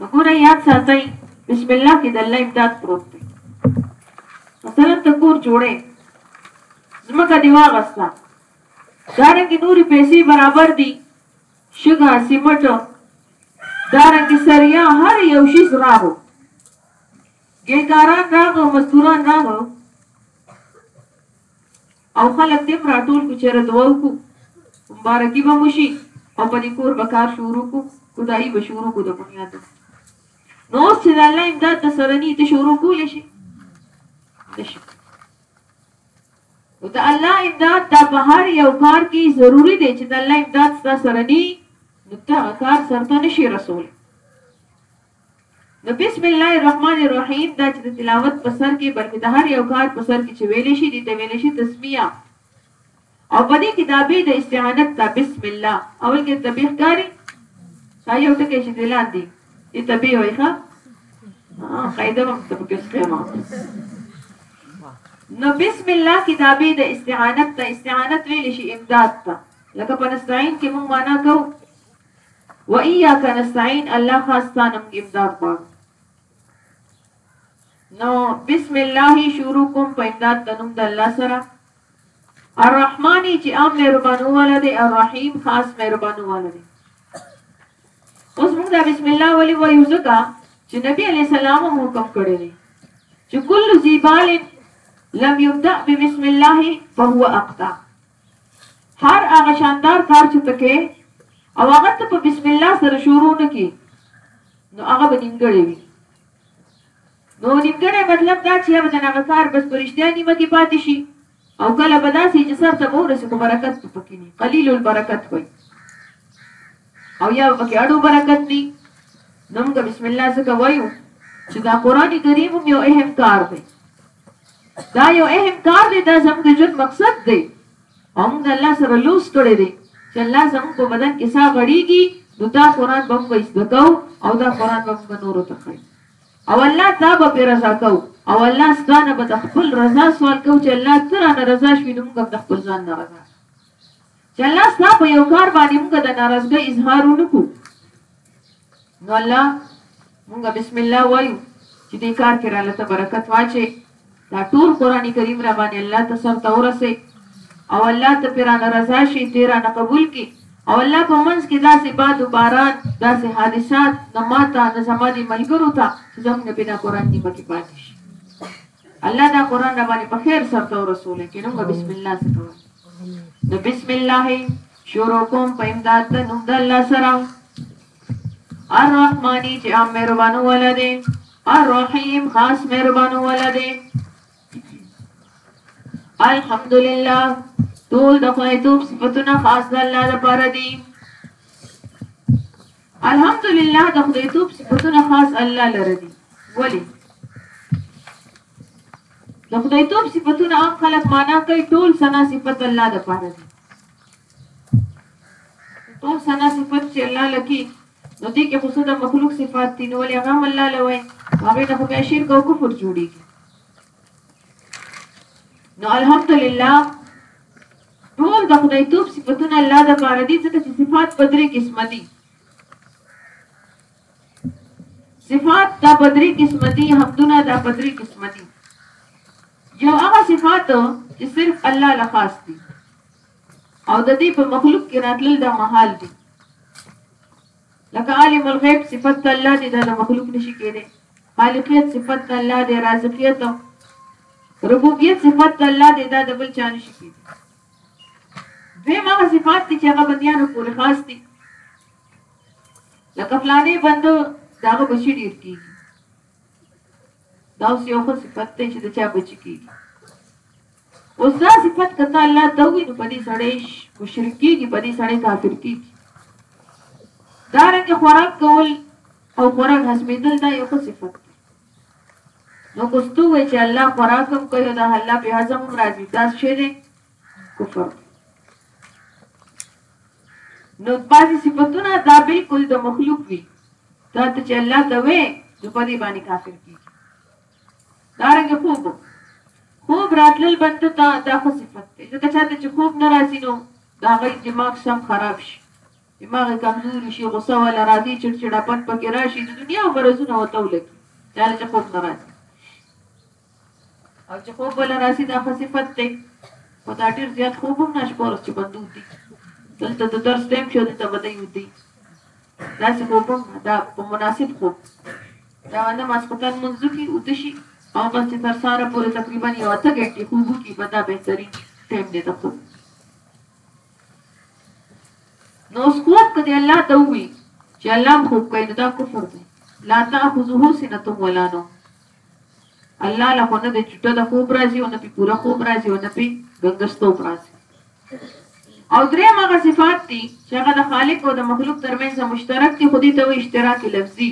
وګوره یاد ساتئ بسم الله کې د الله امداد پروت دی مثلا ته کور جوړې زمکه دی واغستا دارنګ نوري پیسې برابر دي شګه سیمټ دارنګ سریا هر یو شی زراغو ګیکاران راغو مزدوران راغو او خلک دې هم راټول کړو چې یاره دعا وکړو مبارکي به مو شي او په دې کور به کار شروع کړو کودايي به شروع کړو د بنیادو نو اوس چې د الله امداد د سره ني ته شروع کولی شي نشي نو د الله امداد دا په هر یو کار کې ضروری دی چې د الله امداد ستا سره ني نو ته کار سرته نشي رسول نو بسم الله الرحمن الرحیم دا چې د تلاوت په سر کې بلکې د هر یو کار په سر کې چې ویل شي دي ته ویل شي تسمیه او په دې کې دا به د استعانت ته بسم الله اول کې تبیح کاری دا یو ټکی چې دلان دي دې تبیح وای ښا قاعده وخت په کې سپما نو بسم الله کې دا به د استعانت ته استعانت ویل شي امداد ته لکه په نستعين کې موږ معنا کوو و ایاک نستعین الله خاص تا نه موږ امداد غواړو نو بسم الله شروع کوم په امداد د نوم د الله سره الرحمن چې عام مهربانو والا دی الرحیم خاص مهربانو والا دی اوس موږ دا بسم الله ولی وایو ځکه چې نبی علی السلام هم حکم کړی دی چې کل ذیبال لم یبدا بسم الله فهو اقطع هر هغه شاندار کار چې ته کې او هغه ته په بسم الله سره شروع نه کی نو هغه به نیمګړی وي نو نیمګړی مطلب دا چې ابدا هغه کار بس پرشتیا نیمه کې پاتې شي او کله به داسې چې سر ته به ورسې خو برکت په پکې نه قلیل البرکت وي او یا پکې اړو برکت نه نو موږ بسم الله څخه وایو چې دا قران کریم یو اهم کار دی دا یو اهم کار دی، دا زموږ د ژوند مقصد دی او موږ د الله سره لوز کړی دی چې الله زموږ په بدن کې ساه غړیږي نو دا قرآن به موږ زده کوو او دا قرآن به موږ نورو ته ښایو او الله تا به پې رضا کوو او الله ستا نه به د خپل رضا سوال کوو چې الله ته رانه رضا شوي نو موږ هم د خپل ځان نه رضا چې الله ستا په یو کار باندې موږ د ناراضګۍ اظهار ونکو نو الله موږ بسم الله وایو چې دې کار کې را لته برکت واچي دا ټول قران کریم را باندې الله ته سر تورسه او الله ته پیرانه رضا شي تیرانه قبول کی او الله په منځ کې داسې باد او باران داسې حادثات نه ماته نه زما دي ملګرو ته چې زموږ بنا قران نیمه کې پاتې شي الله دا قران را باندې په خیر سره تو رسول کې نو بسم الله څخه وایي نو بسم الله شروع کوم په امداد د نوم د الله سره الرحمانی چې عام مهربانو والا دی الرحیم خاص مهربانو والا دی الحمدلله ټول د خدای توپ صفاتونه خاص د الله لپاره دي الحمدالله د خدای توب صفتونه خاص الله لره دي ولی د خدای توب صفتونه عام خلک معنا کوي ټول سنا صفت الله د پاره دي ټول سنا صفت چې الله لکی نو دې کې خو څه د مخلوق صفات دي نو ولې هغه الله لوي هغه نه خو بیا شرک او کفر جوړیږي نو الحمدلله ټول د خدای توپ صفاتونه الله د پاره دي ځکه چې صفات په درې قسم دي صفات دا په درې قسم دي حمدونه دا په درې قسم دي یو هغه صفات چې صرف الله له خاص دي او د دې په مخلوق کې راتلل د محال دي لکه عالم الغیب صفت د الله دی دا د مخلوق نشي کېدی خالقیت صفت د الله دی رازقیت ربوبیت صفت د الله دی دا د بل چا نشي کېږي دوی ما صفات دي چې هغه بندیانو پورې خاص دي لکه فلانې بندو داغه بچی ډیر کېږي دا اوس یو خو صفت دی چې د چا بچی کېږي اوس دا صفت کته الله ته وي نو په دې سړی مشرک کېږي په دې سړی کافر کېږي دا رنګ خوراک کول او خوراک هضمېدل دا یو صفت دی نو کوستو وی چې الله خوراک هم کوي دا الله په هضم هم راځي دا څه دی کفر نو بعضی صفاتونه دا بالکل د مخلوق وي دا ته چې الله ته وې نو په دې باندې کافر کیږي دارنګه خوب هم خوب راتلل بنده ته دا ښه صفت دی ځکه چاته چې خوب نه راځي نو د هغه یې دماغ سم خراب شي دماغ یې کمزوري شي غصه والا راځي چړچړاپن پکې راشي د دنیا مرضونه ورته ولګي چاله چې خوب نه راځي او چې خوب ولا راسي دا ښه صفت دی خو دا ډېر زیات خوب هم نه شپه ورځ چې بندو دي دلته د درس ټایم شو دلته به دی ودی داسې خوبه ده په مناسب خوب دا نه ماسخوتن مونځ وکړي اوده شي او بس چې تر ساره پورې تقریبا یو اته ګنټې خوب وکړي به دا بهترین ټایم دی د خوب نو اوس خوب که دی الله ته ووي چې الله هم خوب کوي نو دا کفر دی لا تاخذه سنه ولا نوم الله له خو نه د چټه د خوب راځي او نه په پوره خوب راځي او نه په ګنګستوب راځي او درې مغه صفات دي چې هغه د خالق او د مخلوق ترمنځ مشترک دي خو دې ته وي اشتراک لفظي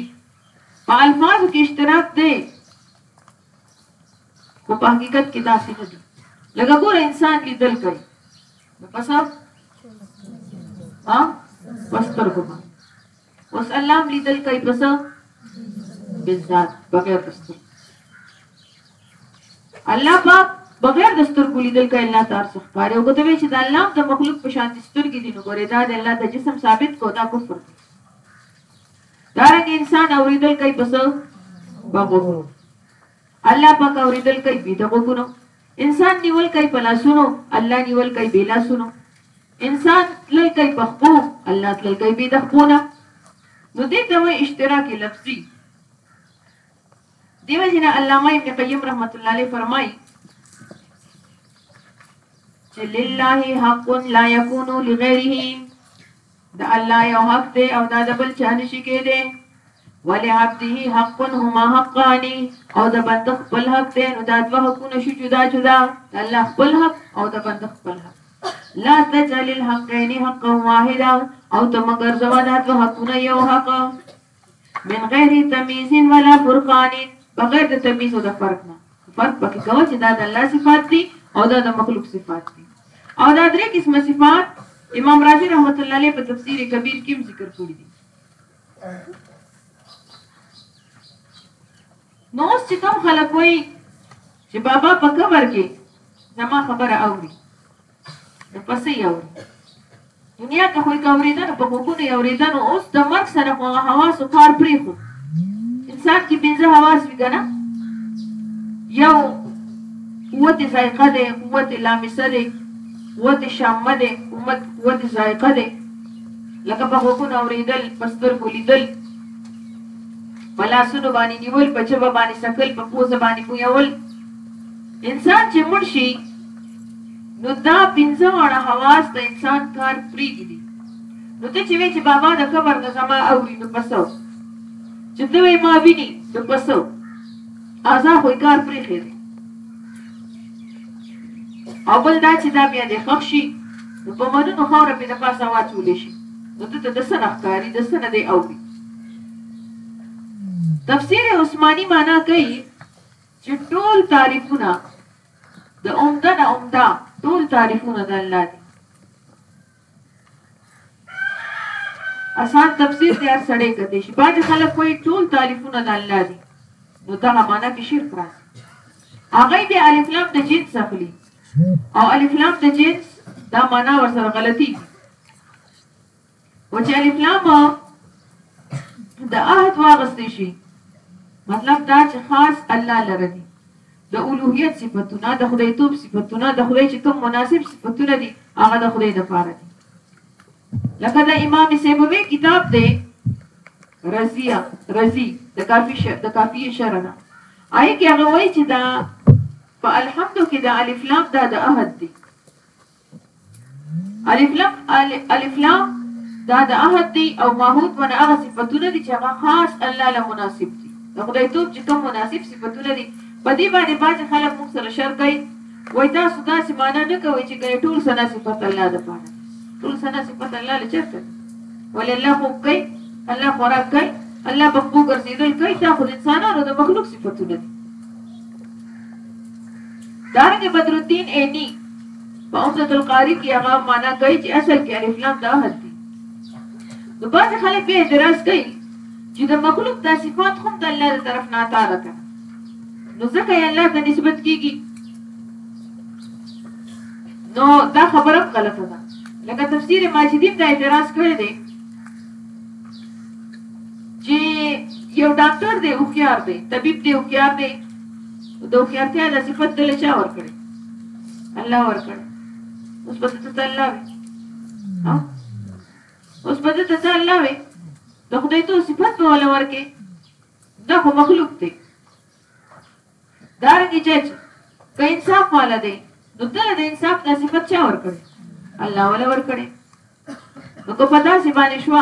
په الفاظو کې اشتراک دی خو په حقیقت کې داسې نه دي لکه ګور انسان لیدل کوي نو پس ها پستر کومه اوس الله هم لیدل کوي په څه بذات بغیر د سترګو الله پاک بغیر د سترګو لیدل کوي الله تعالی څخه پاره او کته چې د الله د مخلوق په شان سترګې دي نو ګورې دا د الله د جسم ثابت کو دا کفر دی دا رنګ انسان اوریدل کوي په څه بغو الله پاک اوریدل کوي په دغو ګونو انسان نیول کوي په لاسونو الله نیول کوي بې لاسونو انسان تلل کوي په خپو الله تلل کوي بې د خپو نه نو دې ته وایي اشتراک لفظي دیو جن علامه ابن قیم رحمت الله علیه فرمایي چې لله حق لا يكون لغيره د الله یو حق دی او دا د بل چا نشي کېدی ولعبده حق هما حقان او د بنده خپل حق دی نو دا دوه حقونه شو جدا جدا د الله خپل حق او د بنده خپل حق لا تجعل الحقين حقا واحدا او ته مګر زوا دا دوه حقونه یو حق من غیر تمیز ولا فرقان بغیر د تمیز او د فرق نه فرق پکې کوه چې دا د الله صفات دي او دا د مخلوق صفات دي او دا درې قسمه صفات امام رازی رحمت الله علیه په تفسیر کبیر کې ذکر کړی دي نو اوس چې کوم خلک وایي چې بابا په قبر کې زما خبره اوري نو پس یې اوري دنیا کې خو یې اورېده نو په غوږونو یې اورېده نو اوس د مرګ سره خو هغه حواسو کار پرېښود انسان کې پنځه حواس وي که نه یو قوت ذایقه دی قوت لامسه دی قوت شامه دی قوت قوت ذایقه دی لکه په غوږونو اورېدل په سترګو لیدل په لاسونو باندې نیول په ژبه باندې سکل په پوزه باندې بویول انسان چې مړ شي نو دا پنځه واړه حواس د انسان کار پرېږدي. نو ته چې وې چې بابا د قبر نه زما اوري نو په څه؟ چې ته وې ما ویني نو په څه؟ ازا خو یې کار پرېښی دی. او بل دا چې دا بیا دې ښخ شي نو په منونو خاوره پې د پاسه واچولی شي نو ده ته د څه نه ښکاري د څه نه دی اوري تفسیر عثماني معنا کوي چې ټول تعریفونه د عمده نه عمده ټول تعریفونه د الله دي. اسان تفسیر دی هر سړی کته شي باج خلک وایي ټول تعریفونه د الله دي نو دا معنا کې شرک راځي هغه به الف لام د جنس اخلي او الف لام د جنس دا معنا ورسره غلطي او چې الف لام د عهد واغستې شي مطلب دا چې خاص الله لره دي د اولوهیت صفاتونه د خدای توپ صفاتونه د خدای چې کوم مناسب صفاتونه دي هغه د خدای د پاره دي لکه د امام سیبوی کتاب دی رضیه رضی د کافی شر د کافی شر نه آی کې هغه وایي چې دا په الحمد کې د الف لام دا د عهد دي الف لام دا د عهد دی او معهود ونه هغه صفتونه دي چې هغه خاص الله له مناسب دي د خدای توب چې کوم مناسب صفتونه دي په دې باندې بعضې خلک موږ سره شر کوي وایي تاسو داسې معنا نه کوئ چې ګنې ټول ثنا صفت الله دپاره ټول ثنا صفت الله له چېرته دي ولې الله خوب کوي الله خوراک کوي الله په خپو ګرځېدل کوي دا خو د انسانانو د مخلوق صفتونه دي دارنګه بدرالدین عینی په عمدة القاری کې هغه معنا کوي چې اصل کې الف لام د عهد دي نو بعضې خلک بیا اعتراض کوي چې د مخلوق دا صفات هم د الله د طرف نه عطا ده کنه نو ځکه یې الله ته نسبت کیږي نو دا خبره هم غلطه ده لکه تفسیر ماجدی دا اعتراض کړی دی چې یو ډاکټر دی هوښیار دی طبیب دی هوښیار دی د هوښیارتیا د صفت دل چا ورکړي الله ورکړي اوس په ست الله وي ها اوس په ست الله وي د خدای ته صفت په ولا ورکي دا خو مخلوق دی دا رنګ چې که انصاف والا دی نو دل د انصاف د صفت چا ورکړي الله ولا ورکړي نو کو پتا سی باندې شو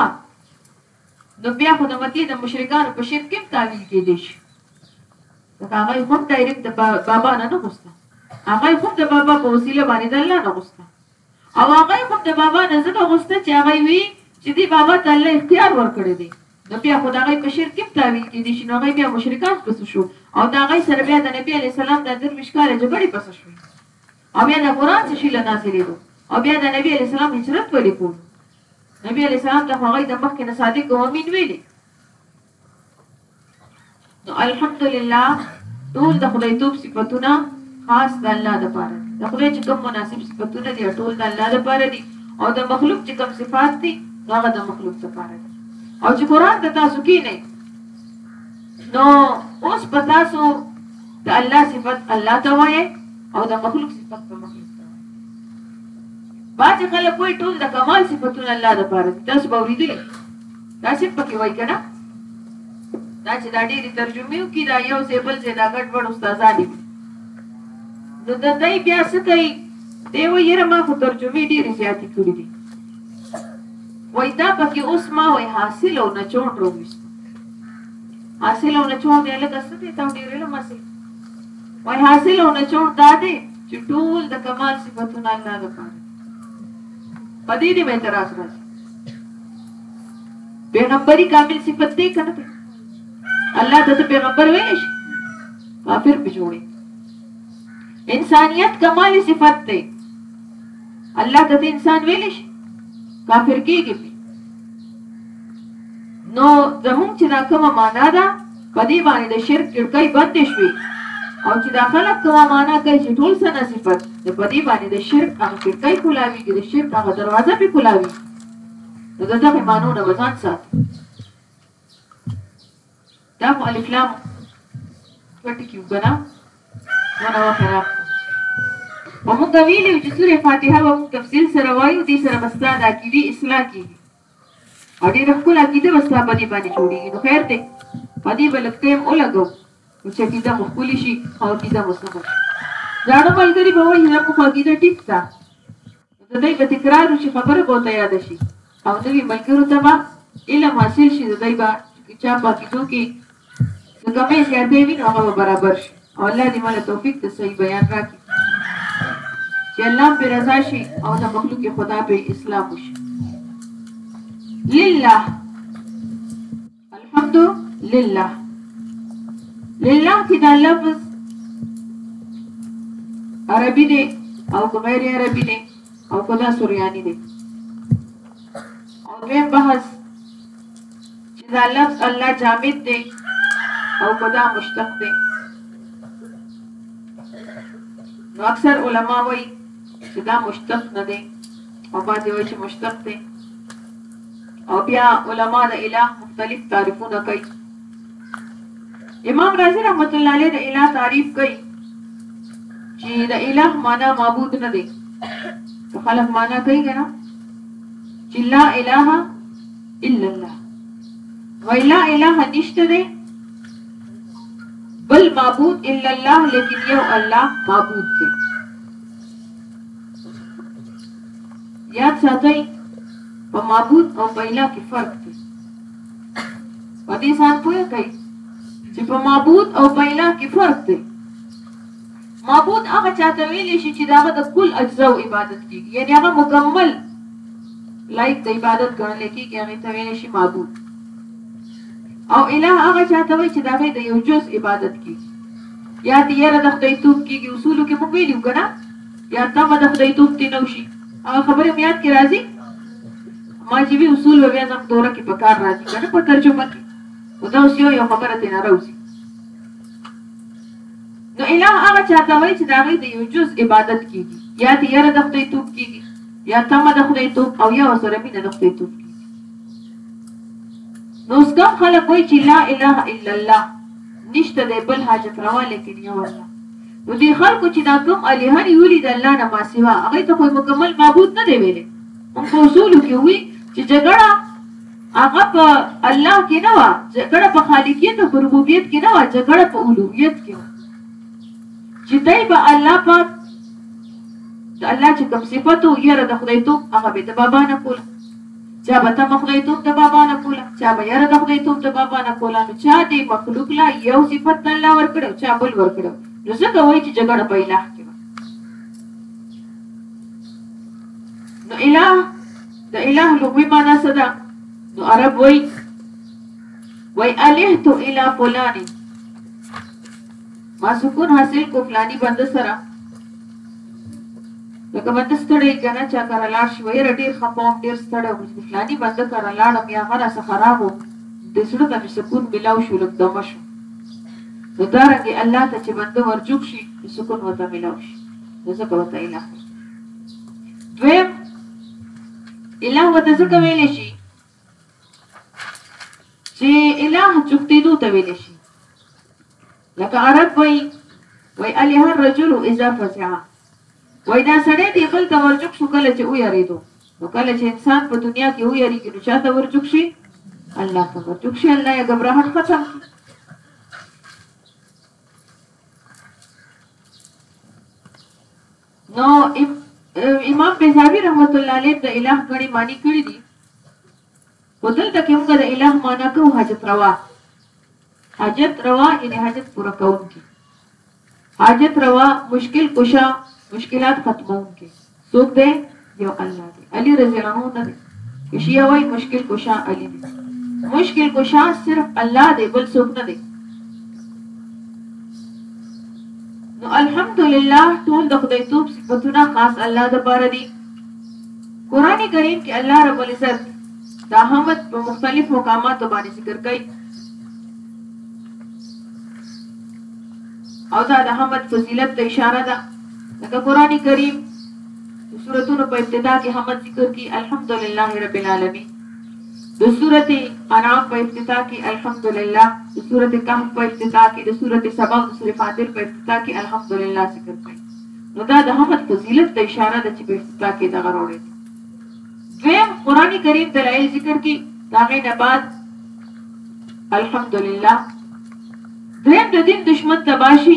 نو بیا خو د مکې د مشرکانو په شرک هم تاویل کیدای شي ځکه هغه یې خو هم ډایرکټ د بابا نه نه غوسته هغه یې خو هم د بابا په وسیله باندې د الله نه غوسته او هغه یې خو هم د بابا نه ځکه غوسته چې هغه وی چې دی بابا ته الله اختیار ورکړی دی نو بیا خو د هغه په شرک هم تاویل کیدای شي نو هغه بیا مشرکان پس شو او د هغه سره بیا د نبی علی السلام د درویش کال جګړې پس شو او بیا د قران څخه شیله نازلې او بیا د نبی علی السلام هجرت ولې کوو نبی علیه السلام ته هغه د مخکې نه صادق او امین ویلي نو الحمدلله ټول د خدای توپ صفاتونه خاص د الله د پاره دي د خدای چې کوم مناسب صفاتونه دي ټول د الله د پاره دي او د مخلوق چې کوم صفات دي هغه د مخلوق د پاره دي او چې قران ته تاسو کې نه نو اوس په تاسو د الله صفات الله ته وایي او د مخلوق صفات په مخلوق ما چې خلک وایي ټول د کمال صفتونه الله دپاره دي تاسو به اورېدلي داسې پکې وایي که نه دا چې دا ډېرې ترجمې وکړي دا یو ځای بل ځای دا ګډ وډ استادان دي نو د دی بیا څه کوي دی وایي یاره ما خو ترجمې ډېرې زیاتې کړي دي وایي دا پکې اوس ما وایي حاصل او نچوڼ راوویست حاصل او نچوڼ دی لکه څه دی ته ډېر علم حاصل وای حاصل او نچوړ دا دی چې ټول د کمال صفاتونه الله لپاره په دې دې اعتراض راځي پیغمبري کامل صفت دی کنه دی الله ته پیغمبر ویل شي کافر به جوړي انسانيت کمال صفت دی الله ته انسان ویل شي کافر کېږي نو زمونږ چې دا کومه معنا ده په دې باندې د شرک کړکۍ بندې شوې او چې دا خلک کومه معنا کوي چې ټول څه نه صفت نو په دې باندې د شرک هغه کړکۍ کولاویږي د شرک هغه دروازه پې کولاویږي نو د دغې معنو نه به ځان ساتي دا خو الف لام دوه ټکي وو کنه نو نو خراب او موږ ویلو چې سوره فاتحه به موږ تفصیل سره وایو دې سره بستا د عقیدې اصلاح کیږي او ډېره ښکلې عقیده بستا په دې باندې جوړیږي نو خیر دی په دې به لږ ټایم ولګو چې عقیده مو ښکلې شي او عقیده مو سمه شي زاړه ملګري به وایي زموږ عقیده ټیک ده نو د دوی به تکرار وشي، خبره به ورته یاده شي او نوي ملګرو ته به علم حاصل شي، د دوی به چکي چا په عقیدو کې څه کمې زیاتې وي نو هغه به برابر شي او الله دې مله توفیق د صحیح بیان راکړي چې الله په رضا شي او د مخلوق خدا په اسلام وشي لله الحمد لله لله کې دا لفظ عربي دی او غیر عربي دی او کدا سوریانی دی او به بحث چې دا لفظ الله جامد دی او کدا مشتق دی نو اکثر علما وایي چې دا مشتق نه دی او بعضې وایي چې مشتق دی او بیا علما د اله مختلف تعریفونه کوي امام رازی رحمت الله علیه د اله تعریف کوي چې د اله معنا معبود نه دی خلک معنا کوي کنه چې لا اله الا الله وای لا اله نشته دی بل معبود الا الله لیکن یو الله معبود دی یاد ساتئ په معبود او په اله کې فرق دی په دې ځان پوه کړئ چې په معبود او په اله کې فرق دی معبود هغه چاته ویل شي چې داغه د کل اجزا او عبادت کیږي یعنی هغه مکمل لایق د عبادت ګڼل کیږي هغه ته ویل شي معبود او اله هغه چاته وي چې داغه د یو جز عبادت کیږي یا تیرا د خدای توپ کیږي اصولو کې مو ویلو کنه يار تمه د خدای توب دې نه وشي هغه خبرې مې ياد کې راځي ما چې وی اصول به بیا زم توره کې په کار راځي کنه په ترجمه کې او دا اوس یو یو خبره ترې نه راوځي نو اله هغه چاته وایي چې د هغې د یو جز عبادت کېږي یا د یره د خدای توب کېږي یا تمه د خدای توب او یا ورسره مینه د خدای توب کېږي نو اوس کوم خلک وایي چې لا اله الا الله نشته دی بل حاجت روا لیکن یو الله نو دې خلکو چې دا کوم الهه نيولي د الله نه ماسوا هغوی ته خو يې مکمل معبود نه دی ويلی موږ په اصولو کې وي چې جګړه هغه په الله کې نه وه جګړه په خالقیت او په ربوبیت کې نه وه جګړه په الوهیت کې وه چې دای به الله پاک د الله چې کوم صفاتو یره د خدای ته هغه به د بابا نه کول چا به تمه خدای توب د بابا نه کوله چا به یره د خدای توب د بابا نه کوله نو چا دی مخلوق لا یو صفت د الله ورکړ او چا بل ورکړ نو ځکه وای چې جګړه په الہ کې نو الہ د الہ لومړی معنا څه ده نو عرب وای وای الہ تو الہ فلانی ما سکون حاصل کو پلانی بنده سره لکه بنده ستړی کنه چا کره لاړ شي ویره ډیر خپه وم ډیر ستړی وم چې فلانی بنده کره لاړم یا هغه راڅخه راغو د زړه ته مې سکون ملاو شو لږ دمه شو نو دارنګې الله ته چې بنده ورجوب شي نو سکون ورته ملاو شي نو ځکه ورته اله دویم اله ورته ځکه ویلی شي چې اله چختیدو ته ویل شي لکه عرب وای وای الی هر رجل اذا فزع وای دا سړی دی بل ته ورجوک شو کله چې او یریدو نو کله چې انسان په دنیا کې او یریږي نو چاته ورجوک شي الله ته ورجوک شي الله یې غبرهټ ختم نو امام بيزاوي رحمت الله عليه د اله غني معنی کړی دي خو دلته کې موږ د اله معنا کوو حاجت روا حاجت روا یعنی حاجت پوره کوونکی حاجت روا مشکل کشا مشکلات ختموونکی څوک دی یو الله دی علی رضی الله عنه نه دی شیعه وای مشکل کشا علی دی مشکل کشا صرف الله دی بل څوک نه دی نو الحمدلله ټول د خدای توپ صفاتونه خاص الله د پاره دي قران کریم کې الله رب العزت د احمد په مختلف مقاماتو باندې ذکر کوي او دا د احمد فضیلت ته اشاره ده لکه قران کریم د سورتونو په ابتدا کې حمد ذکر کی الحمدلله رب العالمین د سورته انعام په افتتاح کې الحمدلله د سورته کهف په افتتاح کې د سورته سبا او د سورته فاطر په افتتاح کې الحمدلله ذکر کړي نو دا د حمد فضیلت ته اشاره ده چې په افتتاح کې دغه راوړی دویم قران کریم دلایل ذکر کی داغه نه بعد الحمدلله دریم د دین دشمن تباشی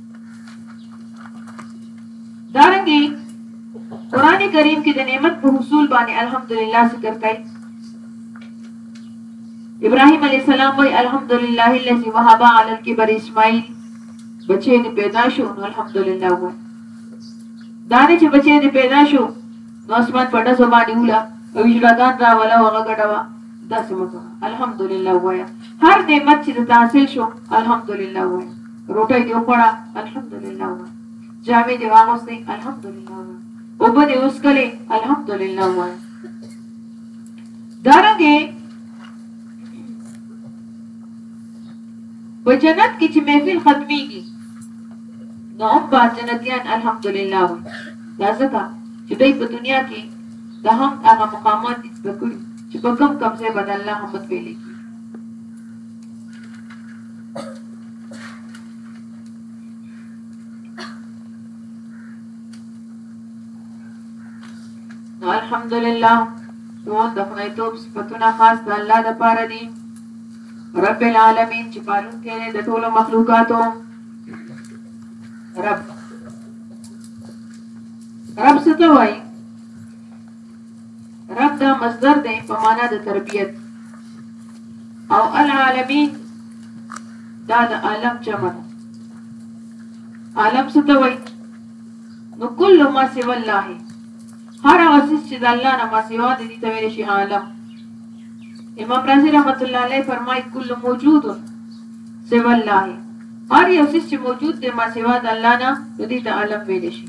دارنګي قران کریم کې د نعمت په حصول باندې الحمدلله ذکر کوي ابراهيم عليه السلام وای الحمدلله الذي وهب على الكبر اسماعيل بچي دې پیدا شو نو الحمدلله وای دا نه چې بچي دې پیدا شو نو اسمان په ډزو باندې ولا او اجرادان را ولا وغه ګډوا دا سمته الحمدلله وای هر نعمت چې تحصیل شو الحمدلله وای روټۍ دې وخوړه الحمدلله وه جامې دې واغوستې الحمدلله وه اوبه دې وسکلې الحمدلله وه دارنګه په جنت کې چې محفل ختميږي نو هم با جنتيان الحمدلله وي دا ځکه چې دوی په دنیا کې د هم هغه مقامات وکړي چې په کم کم ځای باندې الله هم ویلي الحمدلله ټول د خدای توب صفاتونه خاص د الله د پاره دي رب العالمین چې پالون کې د ټول مخلوقاتو رب رب څه ته وایي رب دا مصدر دی په معنا د تربیت او العالمین دا د عالم جمع ده عالم څه ته وایي نو کل ما سوا الله هر هغه څه چې د الله نه ما سوا دي دي ته ویل شي عالم امام رازي رحمت الله علیه فرمایي کل موجود سوا الله هر یو څه چې موجود دی ما سوا د الله نه دي ته عالم ویل شي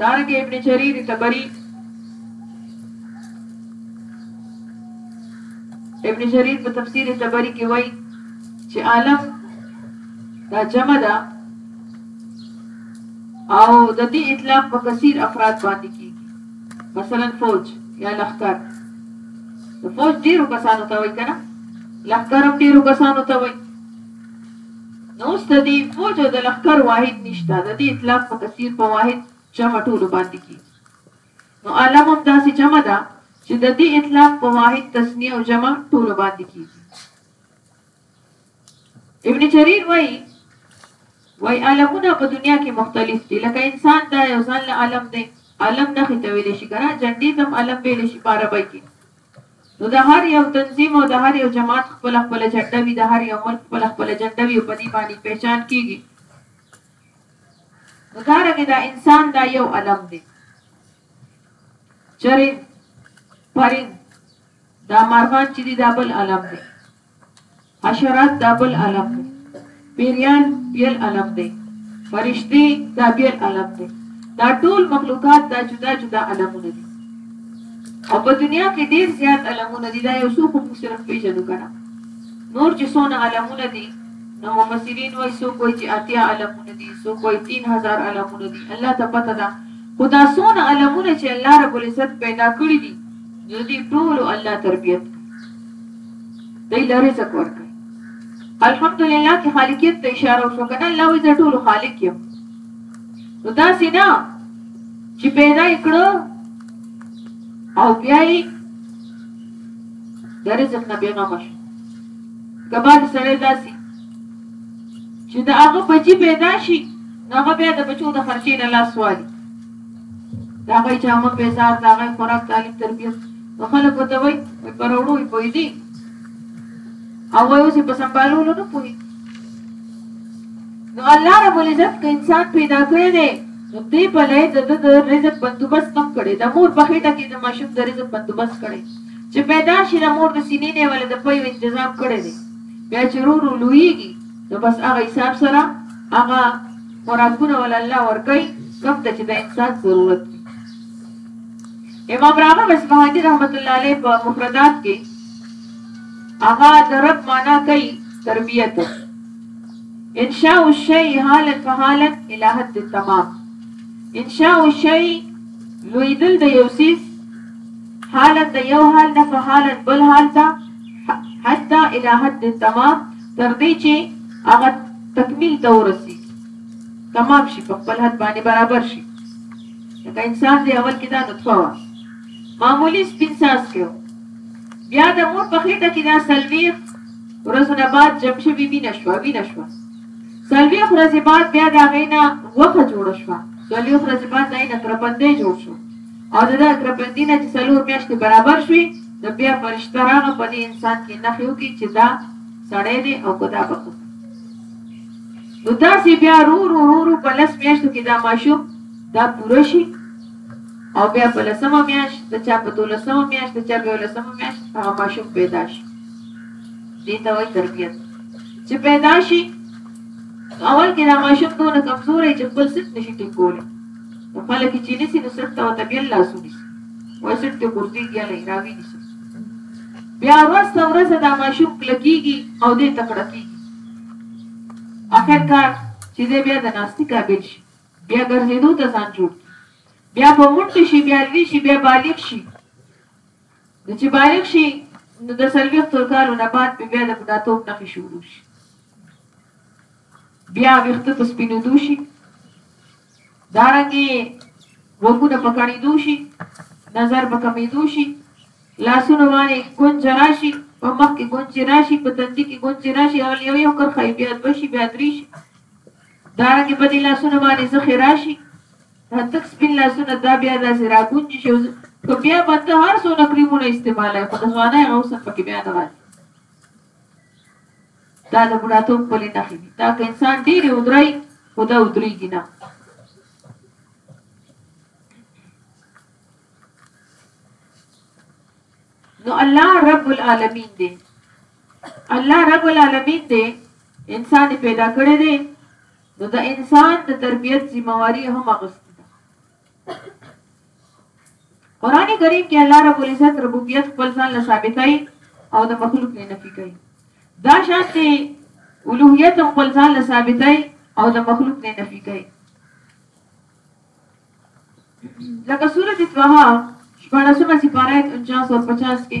دارنګ ابن جرير تبري ابن جرير په تفسیر تبري کې وایي چې عالم دا جمع ده او د دې اطلاق په کثیر افراد باندې کیږي مثلا فوج یا لخر د فوج ډیرو کسانو ته وایي کنه لخر هم ډیرو کسانو ته وایي نو اوس د دې فوج او د لښکر واحد نشته، د دې اطلاق په کثیر په واحد جمع ټولو باندې کېږي. نو عالم هم داسې جمع ده چې د دې اطلاق په واحد تثنیه او جمع ټولو باندې کېږي. ابن جریر وایي وای عالمونه په دنیا کې مختلف دي لکه انسان دا یو ځان له عالم دی عالم نخې ته ویل شي کنه جنډې تم عالم ویل شي په عربی کې نو د هر یو تنظیم او د هر یو جماعت خپله خپله جنډه وي، د هر یو ملک خپله خپله جنډه وي او په دې باندې پهچان کېږي. نو دارنګې دا انسان دا یو علم دی. چرین، پرین، دا مارغان چې دي دا بل علم دی. حشرات دا بل علم دی پیریان بیل علم دی فرشتي دا بیل علم دی دا ټول مخلوقات دا جدا جدا علمونه دي او په دنیا کې ډیر زیات علمونه دي دا یو څو خو موږ صرف پیژنو کنه نور چې څونه علمونه دي نو مفسرین وایي څو کوئی چې اتیا علمونه دي څو کوئی 3000 علمونه دي الله ته پته ده خدا څونه علمونه چې الله رب العزت پیدا کړی دي نو دې ټول الله تربیت دی له رزق ورکړي الحمدلله کې خالقیت ته اشاره وشو کنه الله وی زه ټول خالق یم نو دا سینا چې پیدا کړو او بیا یې د رزق نه بیغم شو کبال سره داسي چې دا هغه بچی پیدا شي نو هغه بیا د بچو د خرچې نه لاس والي د هغوی جامه پیزار د هغوی خوراک تعلیم تربیت نو خلک ورته وایي وایي پر وړو یې پوهېدي او وایي اوس یې په سمبالولو نه پوهېږي نو الله رب العزت که انسان پیدا کړی دی نو دې په لای د د رزق بندوبست هم کړي د مور په خېټه کې د ماشوم د رزق بندوبست کړي چې پیدا شي د مور د سینې نه ولې د پيو تنظیم کړي دی بیا چې ورو ورو لویږي نو بس هغه حساب سره هغه خوراکونه ول الله ورکي کوم ته چې د انسان ضرورت وي امام راغب اصفهاني رحمت الله علیه په مفردات کې هغه د رب معنا کوي تربیت انشاء الشیء حالا فحالا الى حد التمام انشاء الشیء لویدل د یو سیس حالا د یو حال نه فحالا بل حال ته حتی الى حد التمام تر دې چې هغه تکمیل ته ورسیږي تمام شي په خپل حد باندې برابر شي لکه انسان دی اول کې دا نطفه وه معمولی سپین ساز کې بیا د مور په خېټه کې دا سلویخ ورځو نه بعد جمع شوي وینه شوه وینه شوه سلویخ ورځې بعد بیا د هغې نه غوښه جوړه شوه سلویخ ورځې بعد د هغې نه کرپندی جوړ شو او د ده کرپندی نه چې څلور میاشتې برابر شوې نو بیا فرشته راغه په دې انسان کې نښې وکړي چې دا سړی دی او که دا بخښه نو داسې بیا رو رو رو رو په لس میاشتو کې دا ماشوم دا پوره شي او بیا په لسمه میاشت د چا په دولسمه میاشت د چا په یولسمه میاشت هغه ماشوم پیدا شي دې ته وایي تربیت چې پیدا شي اول کې دا ماشوم دونه کمزوری چې خپل ست نشي ټینګولی په پله کې چې نیسي نو سټ ته ورته بیا لاس ونیسي وایي سټ دې غورځېږي هلئ راویې نیسي بیا ورځ ته ورځ دا ماشوم کلکیږي او دې تکړه کیږي اخر کار چې دې بیا د ناستي قابل شي بیا ګرځېدو ته ځان جوړ بیا په منډه شي بیا لوی شي بیا بالغ شي نو چې بالغ شي نو د څلوېښتو کالو نه بعد به بیا د بوډاتوب نښې شروع شي بیا ویښته په سپینېدو شي دا رنګې غوږونه په کڼېدو شي، نظر په کمېدو شي، لاسونو باندې ګونځه راشي، په مخ کې ګونځې راشي، په تندي کې ګونځې راشي، هغه یو یو کرښه یې بیا دوه شي، بیا درې شي. دا رنګې په دې لاسونو باندې زخې راشي، دا تک سپین لاسونه دا بیا داسې راګونجي شي، که بیا به ته هر څونه کریمونه استعمالوې خو د ځوانۍ هغه حسن پکې بیا نه راځي. دا د بوډاتوب بلې نښې دي دا که انسان ډېرې ودرای خو دا ودرېږي نه نو الله رب العالمین دی الله رب العالمین دی انسان پیدا کړی دی نو د انسان د تربیت ذمہواری هم اغوستې قرآن کریم کې الله رب العزت ربوبیت خپل ځان له ثابتای او د مخلوق نه نفي کوي دا شان دی اولوهیت خپل ځان له ثابتای او د مخلوق نه نفي کوي لکه سورۃ طه 14 سپاره 49 او 50 کې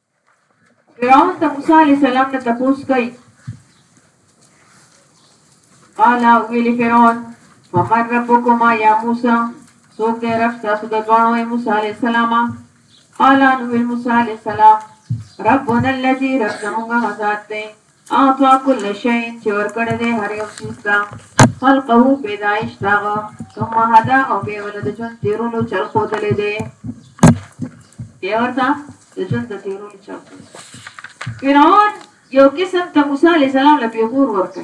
فرعون د موسی علی السلام نه تپوس کوي قال ویل فرعون فمن ربكما يا موسى سوق دې رب تاسو د دوانو اي موسی عليه السلام قال ان ویل موسی عليه السلام ربنا الذي رب زمونږه غزاد دی اعطا کل شيء چې ورکړی دی هر یو څیز ته خلقه پیدایش داغه ثم هدا او بیا ول د ژوند تیرولو چل خودلې دی بیا ورته د ژوند د تیرولو چل فرعون یو قسم ته موسی علی السلام له پیغور ورکړ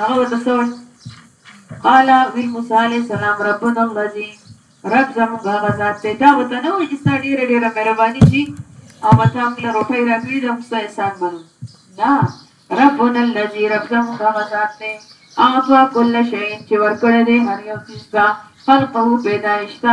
هغه ورته څه وایي؟ قال وی موسی علیه السلام ربنا الذی رب زموږ هغه ذات دی دا وته نه وایي چې ستا ډېره ډېره مهرباني شي او به تا موږ له روپۍ راکړي دا موږ ستا احسان منو نه ربنا الذی رب زموږ هغه ذات دی اعطا کل شیء چې ورکړی دی هر یو څیز ته خلقه پیدایش ته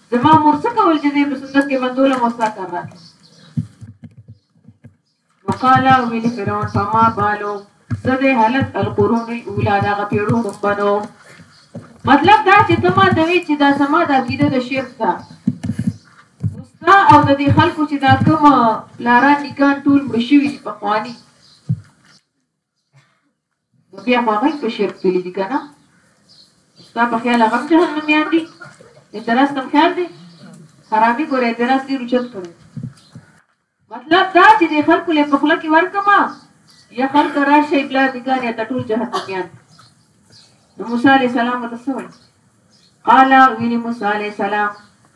زما مور څه کول چې زه په صدق کې بندولم او ستا کار راته وقالا ویل فرعون فما بالو زده حالت القرون الاولى دا غپیړو مخبنو مطلب دا چې تما ته وی چې دا سما د عقیده د شیخ دا مستا او د دې خلکو چې دا کوم لاران نکان ټول مړ شوی په خواني نو بیا خو هغه په شرک تللی دي که نه ستا په خیال هغه هم جهنمیان دي اعتراض تم خیال دی حرامي ګوره اعتراض ډېر اوچت کړی مطلب دا چې د خلکو له پخله کې ورکما یا خلک راشي بلا دګان یا ټول جهنميان نو موسی عليه السلام وتسوي قال ویلی موسی عليه السلام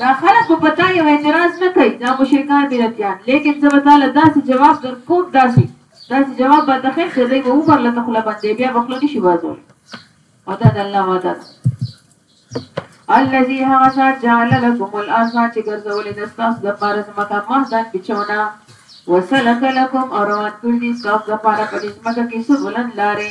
دا خلک به په تا یو اعتراض نه کوي دا مشرکان بدعتیان لیکن زه به تاله داسې جواب در کوم داسې داسې جواب به ته خیر چې دوی به عمر لته خوله بندې بیا به خوله نه شي بازولی او دا د الله وعده ده الذي هغه ذات جعل لكم الارض چې ګرځولې د تاسو د پاره زمکه مهدن بچونه وسلک لكم او روان کړی تاسو د پاره په دې زمکه کې سبلن لارې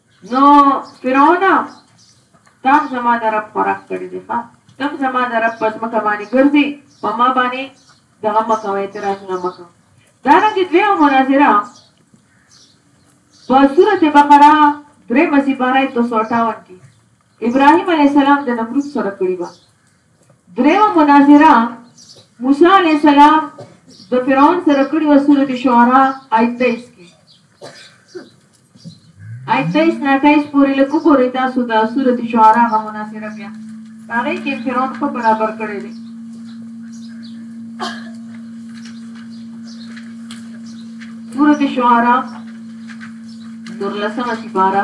نو فرعونه تا هم زما د رب خوراک کړی دی ښه ته هم زما د رب په ځمکه باندې ګرځې په ما باندې دغه مه کوه اعتراضونه مه کوه دارنګې دویمه مناظره په سورت بقره درېمه سپاره دوه سوه اټاون کې ابراهیم علیه السلام د نمرود سره کړې وه دریمه مناظره موسی علیه السلام د فرعون سره کړي و سورت شعرا آیت 23 کې آیت 23 نه 28 پورې له وګورئ تاسو د سورت شعرا غو مناظره بیا هغه کې فرعون په برابر کړی دی سورت شعرا درلسمه سپاره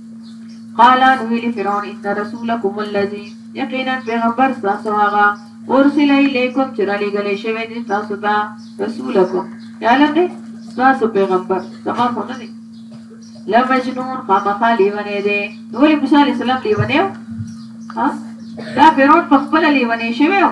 قال نو ویلی فرعون ان رسولکم الذی یقینا پیغمبر تاسو هغه ارسل الیکم چې را لېږلی شوی دی تاسو ته رسولکم یاله دی تاسو پیغمبر زما خو نه دی لمجنون خامخا لیونی دی نو ولې موسی علیه السلام لیونی و دا فرعون په خپله لیونی شوی و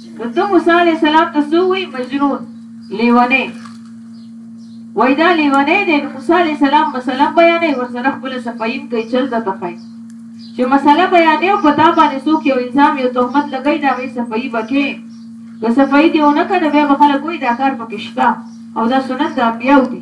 نو ته موسی علیه السلام ته څه ووایي؟ مجنون، لیونی. وایي دا لیونی دی. نو موسی علیه السلام مسله بیانوي، ورسره خپله صفایي هم کوي، چل درته ښایي. چې مسله بیانوي او په تا باندې څوک یو الزام، یو تهمت لګوي، د هغې صفایي به کوې. که صفایي دې ونه کړه، نو بیا به خلک وایي دا کار پکې شته او دا سنن د انبیاوو دي.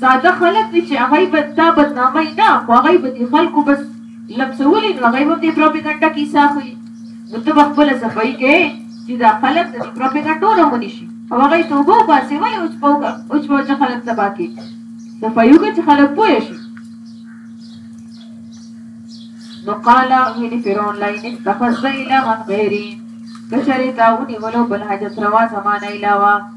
ساده خلک دی چی هغوی به دا بدنامی نه خو هغوی به دی خلکو بس لمسولی نو هغوی به هم دی پروپیګنډه کی حصه اخلی نو ته به خپله صفایی کیی چی دا خلک د دی پروپیګنډو نه ونیشی او هغوی توبه وباسی ولی اوچپه وکړه اوچپه وچه خلک تباه کی صفایی وکړه چی خلک پوه شی نو قالا ویلی فرعون لئن اتخذت الها غیری کچری تا ونیولو بل حاجت روا زمانه علاوه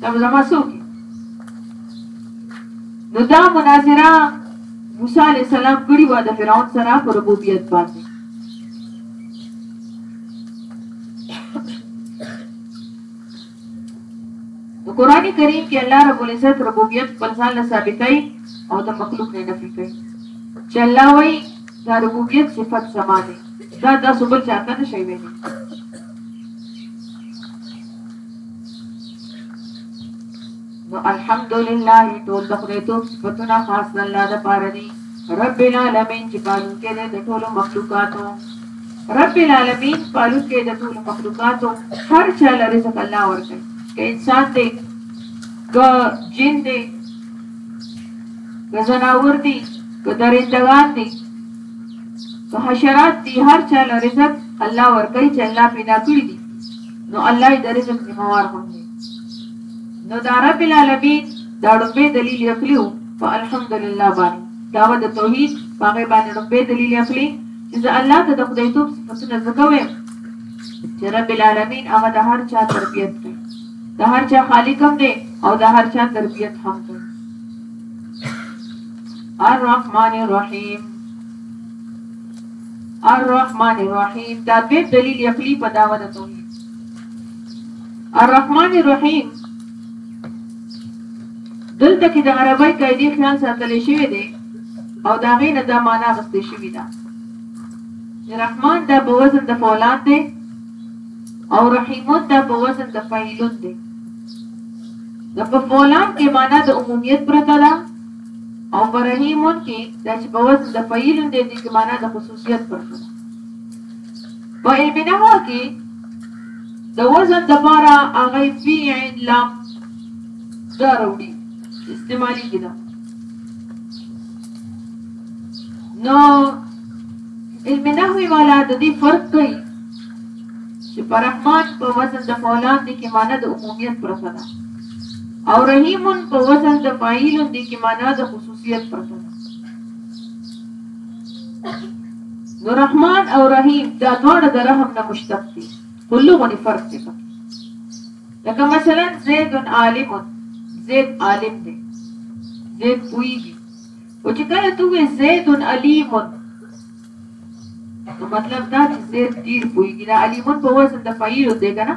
دا به زما څوک نو دا مناظره موسی علی السلام کړی و د فرعون سره پر ربوبیت باندې نو قران کریم کې الله رب العزت ربوبیت خپل ځان له ثابتای او د مخلوق نه نفي کوي چې الله وایي دا ربوبیت صفت زما ده دا تاسو بل چاته نشي ویلی نو الحمدلله ټول د خدای توب صفتونه خاص د الله لپاره دي رب العالمین چې پالونکی دی د ټولو مخلوقاتو رب العالمین پالونکی د ټولو مخلوقاتو هر چا له رزق الله ورکړي که انسان دی که جن دی که ځناور دی که درندګان دی که حشرات دی هر چا له رزق الله ورکړي چې الله پیدا کړي دي نو الله یې د رزق ذموار هم دی نو دا رب العالمین دا ډوبې دلیل یقلیو په الحمدلله باندې دا و د توحید هغه باندې ډوبې دلیل یقلی چې زه الله ته د خدای توپ صفاتونه زکوي چې رب العالمین هغه د هر چا تربیت کوي د هر چا خالق هم دی او د هر چا تربیت هم دی الرحمن الرحیم الرحمن الرحیم دا دویم دلیل عقلی په دعوه د توحید الرحمن الرحیم دلته کې د عربی قاعده خیال ساتل شوی دی او دا غینه دا معنا غستې شوی ده رحمان دا په وزن د فولاد دی او رحیمون دا په وزن د فعیلون دی د په فولاد کې معنا د عمومیت پرته ده او په رحیمون کې دا چې په وزن د فعیلون دی دې کې معنا د خصوصیت پر شو په علم نحو کې د وزن د پاره هغه فی عین لام دا راوړي استعمالي کیده نو علم نحوی والا د دې فرق کوي چې پر رحمان په وزن د فعلان دي کې معنی د عمومیت پرخه ده او رحیم په وزن د فاعیل دی کې معنا د خصوصیت پرته ده نو رحمان او رحیم دا دواړه د رحم نه مشتق دي خو لغونې فرق دی لکه مثلا زید عالم زید عالم دی زید پوهیږي او چې کله ته وې زید علیم نو مطلب دا چې زید ډیر پوهیږي دا علیمون په وزن د فعیل دی که نه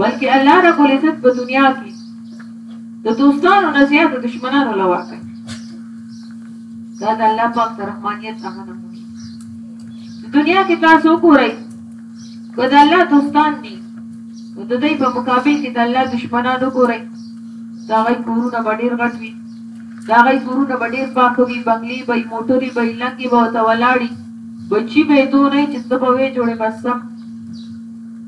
بلکې الله رب العزت په دنیا کې د دوستانو نه زیات د دشمنانو له ورکه دا د الله پاک د رحمانیت هغه نمونه دنیا کې تاسو وګورئ که د الله دوستان دي نو د دوی په مقابل کې د الله دشمنان وګورئ د هغوی کورونه به ډېر غټ وي د هغوی کورونه به ډېر پاک وي بنګلې به یې موټرې به یې لنګې به ورته ولاړي بچي به یې دونه چې ته به ویې جوړې بس سم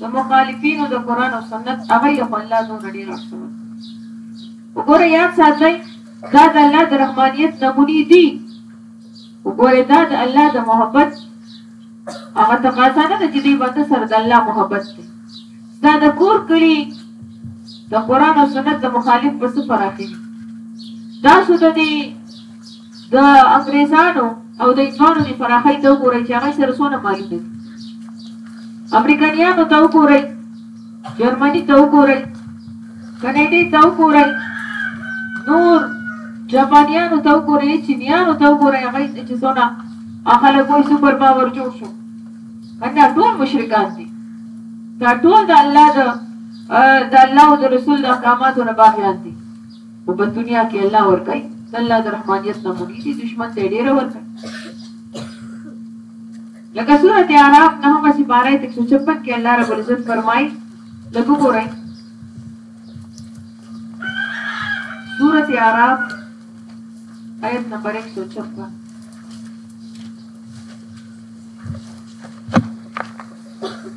د مخالفینو د قرآن او سنت هغه یې خو الله دونه ډېر اړسول وګوره یاد ساتئ دا د الله د رحمانیت نمونې دي وګوره دا د الله د محبت هغه تقاضا نه ده چې دې باندې سره د الله محبت دی دا د کور کړي د قرآن او سنت د مخالف په څه پراخي دا سوده دي د انګریزانو او د انګلانو دی پراخی ته وګورئ چې هغه سره څونه مالونه دي امریکایانو ته وګورئ جرمني ته وګورئ کاناډي ته وګورئ نور جاپانیانو ته وګورئ چینیانو ته وګورئ هغه چې څونه خلک وایي سوپر پاور جوړ شو دا ټول مشرکان دي دا ټول د الله د د الله او د رسول د احکاماتو نه باغیان دي خو په دنیا کې الله ورکوي د الله د رحمانیت نمونې دي دشمن ته ډېره ورکوي لکه سورت اعراف نهمه سپاره ایت 156 کې الله رب العزت فرمایي لږ وګورئ سورت اعراف آیت نمبر 156 Thank you.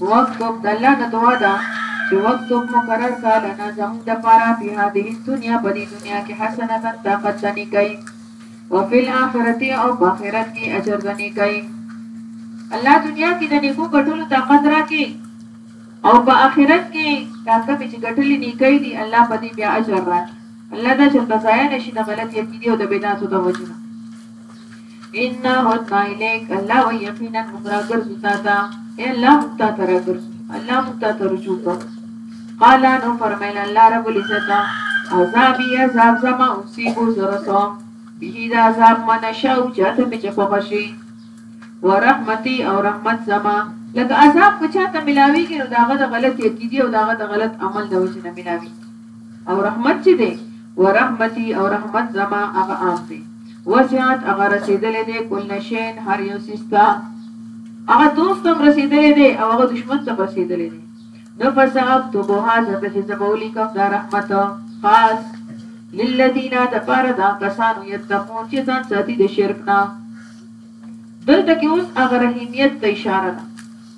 وخت توب دالله نه دعا ده چی وخت توب مقرر کا لنا زموږ دپاره فی هذه الدنیا په دی دنیا کی حسنة طاقت د نیکۍ وفی الاخرة او په اخرت کی اجر د نیکۍ الله دنیا کی د نیکو ګټلو طاقت راکی او په اخرت کی دا کمی چی ګټلی نیکۍ دی الله په دی بیا اجر راکی الله دا چرته ضایع نشی د غلط یقیدی او د بدعتو د وجنه انا هدنا الیک الله و یقینا موږ راګرځو تا ته اے الله موږ تا ته راګرځو الله موږ تا ته رجوع کو قال نو فرمایل الله رب العزت عذابی عذاب زما اصیبو زرسو به دا عذاب من شاو چاته می چې خوښي ورحمتي او رحمت زما لکه عذاب که چاته ملاویږي نو داغه د غلط عقیدې او داغه د غلط عمل د وجې نه ملاویږي او رحمت چې دی ورحمتي او رحمت زما هغه عام دی وسعت هغه رسیدلې دی کل شین هر یو سیستا هغه دوست هم رسیدلې دی او هغه دشمن ته رسیدلې دی نو فساب تو بوها زکه چې زبولی کوم دا رحمت خاص للذین د پاره دا کسانو یتقون چې ځان ساتي د شرک نه دلته کې اوس هغه رحیمیت ته اشاره ده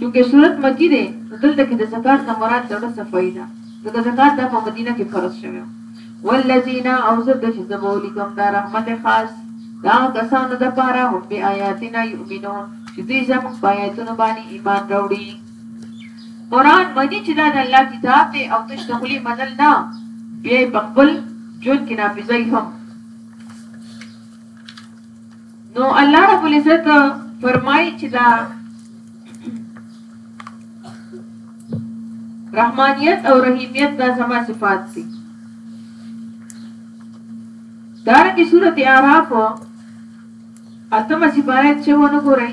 چونکه سورت مکی دی نو دلته کې د زکات نه مراد د ړه صفائی ده ځکه زکات دا په مدینه کې فرض شوی والذین او زه د چې زبولی کوم دا رحمت خاص دا کسانو د پاره هم به آیاتنا یؤمنون چې دوی زموږ په آیاتونو باندې ایمان راوړي قرآن منی چې دا د الله کتاب دی او تش د خلی منل نه بیا په خپل ژوند کې نافذوي هم نو الله رب العزت فرمایي چې دا رحمانیت او رحیمیت دا زما صفات دي دارنګه سورته اعراف اتمه سپاره چې ونه ګورئ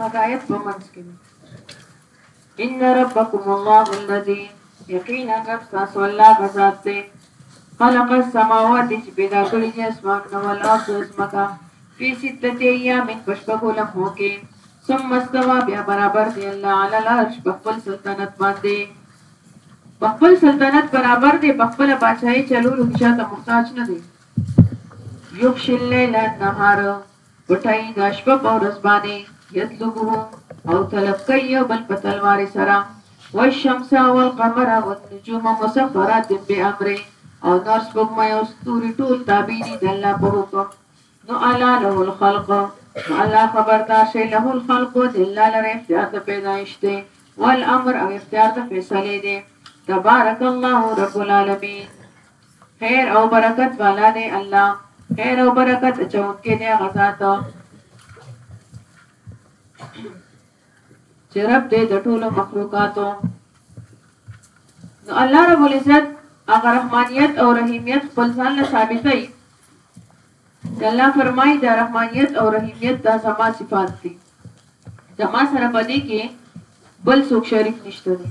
هدایت په منځ کې ان ربکم الله الذي یقینا رب تاسو الله غزاد دی خلق السماوات چې پیدا کړی دی اسمان نو الله د اسمکا فی ستته ایام پشپغو لمحو کې ثم استوى بیا برابر دی الله علی العرش په خپل سلطنت باندې په خپل سلطنت برابر دی په خپل بادشاہي چلولو کې شاته محتاج نه دی یغشی اللیل النهار پټای د شپه په ورځ باندې یطلبه او طلب کوي یو بل په تلوار سره والشمس والقمر والنجوم مسخرات بامره او نور سپوږمۍ او ستوري ټول تابع دي د الله په حکم نو الله له الخلق نو الله خبردار شي له الخلق د الله لره اختیار د پیدایش دی والامر او اختیار د فیصله دی تبارک الله رب العالمین خیر او برکت والا دی الله خیر او برکت چون کې دی غزا ته چې رب دې د ټولو مخلوقاتو نو الله رب العزت هغه رحمانیت او رحیمیت خپل ځان له ثابتای چې الله فرمایي دا رحمانیت او رحیمیت دا زما صفات دي زما سره پدې کې بل څوک شریک نشته دي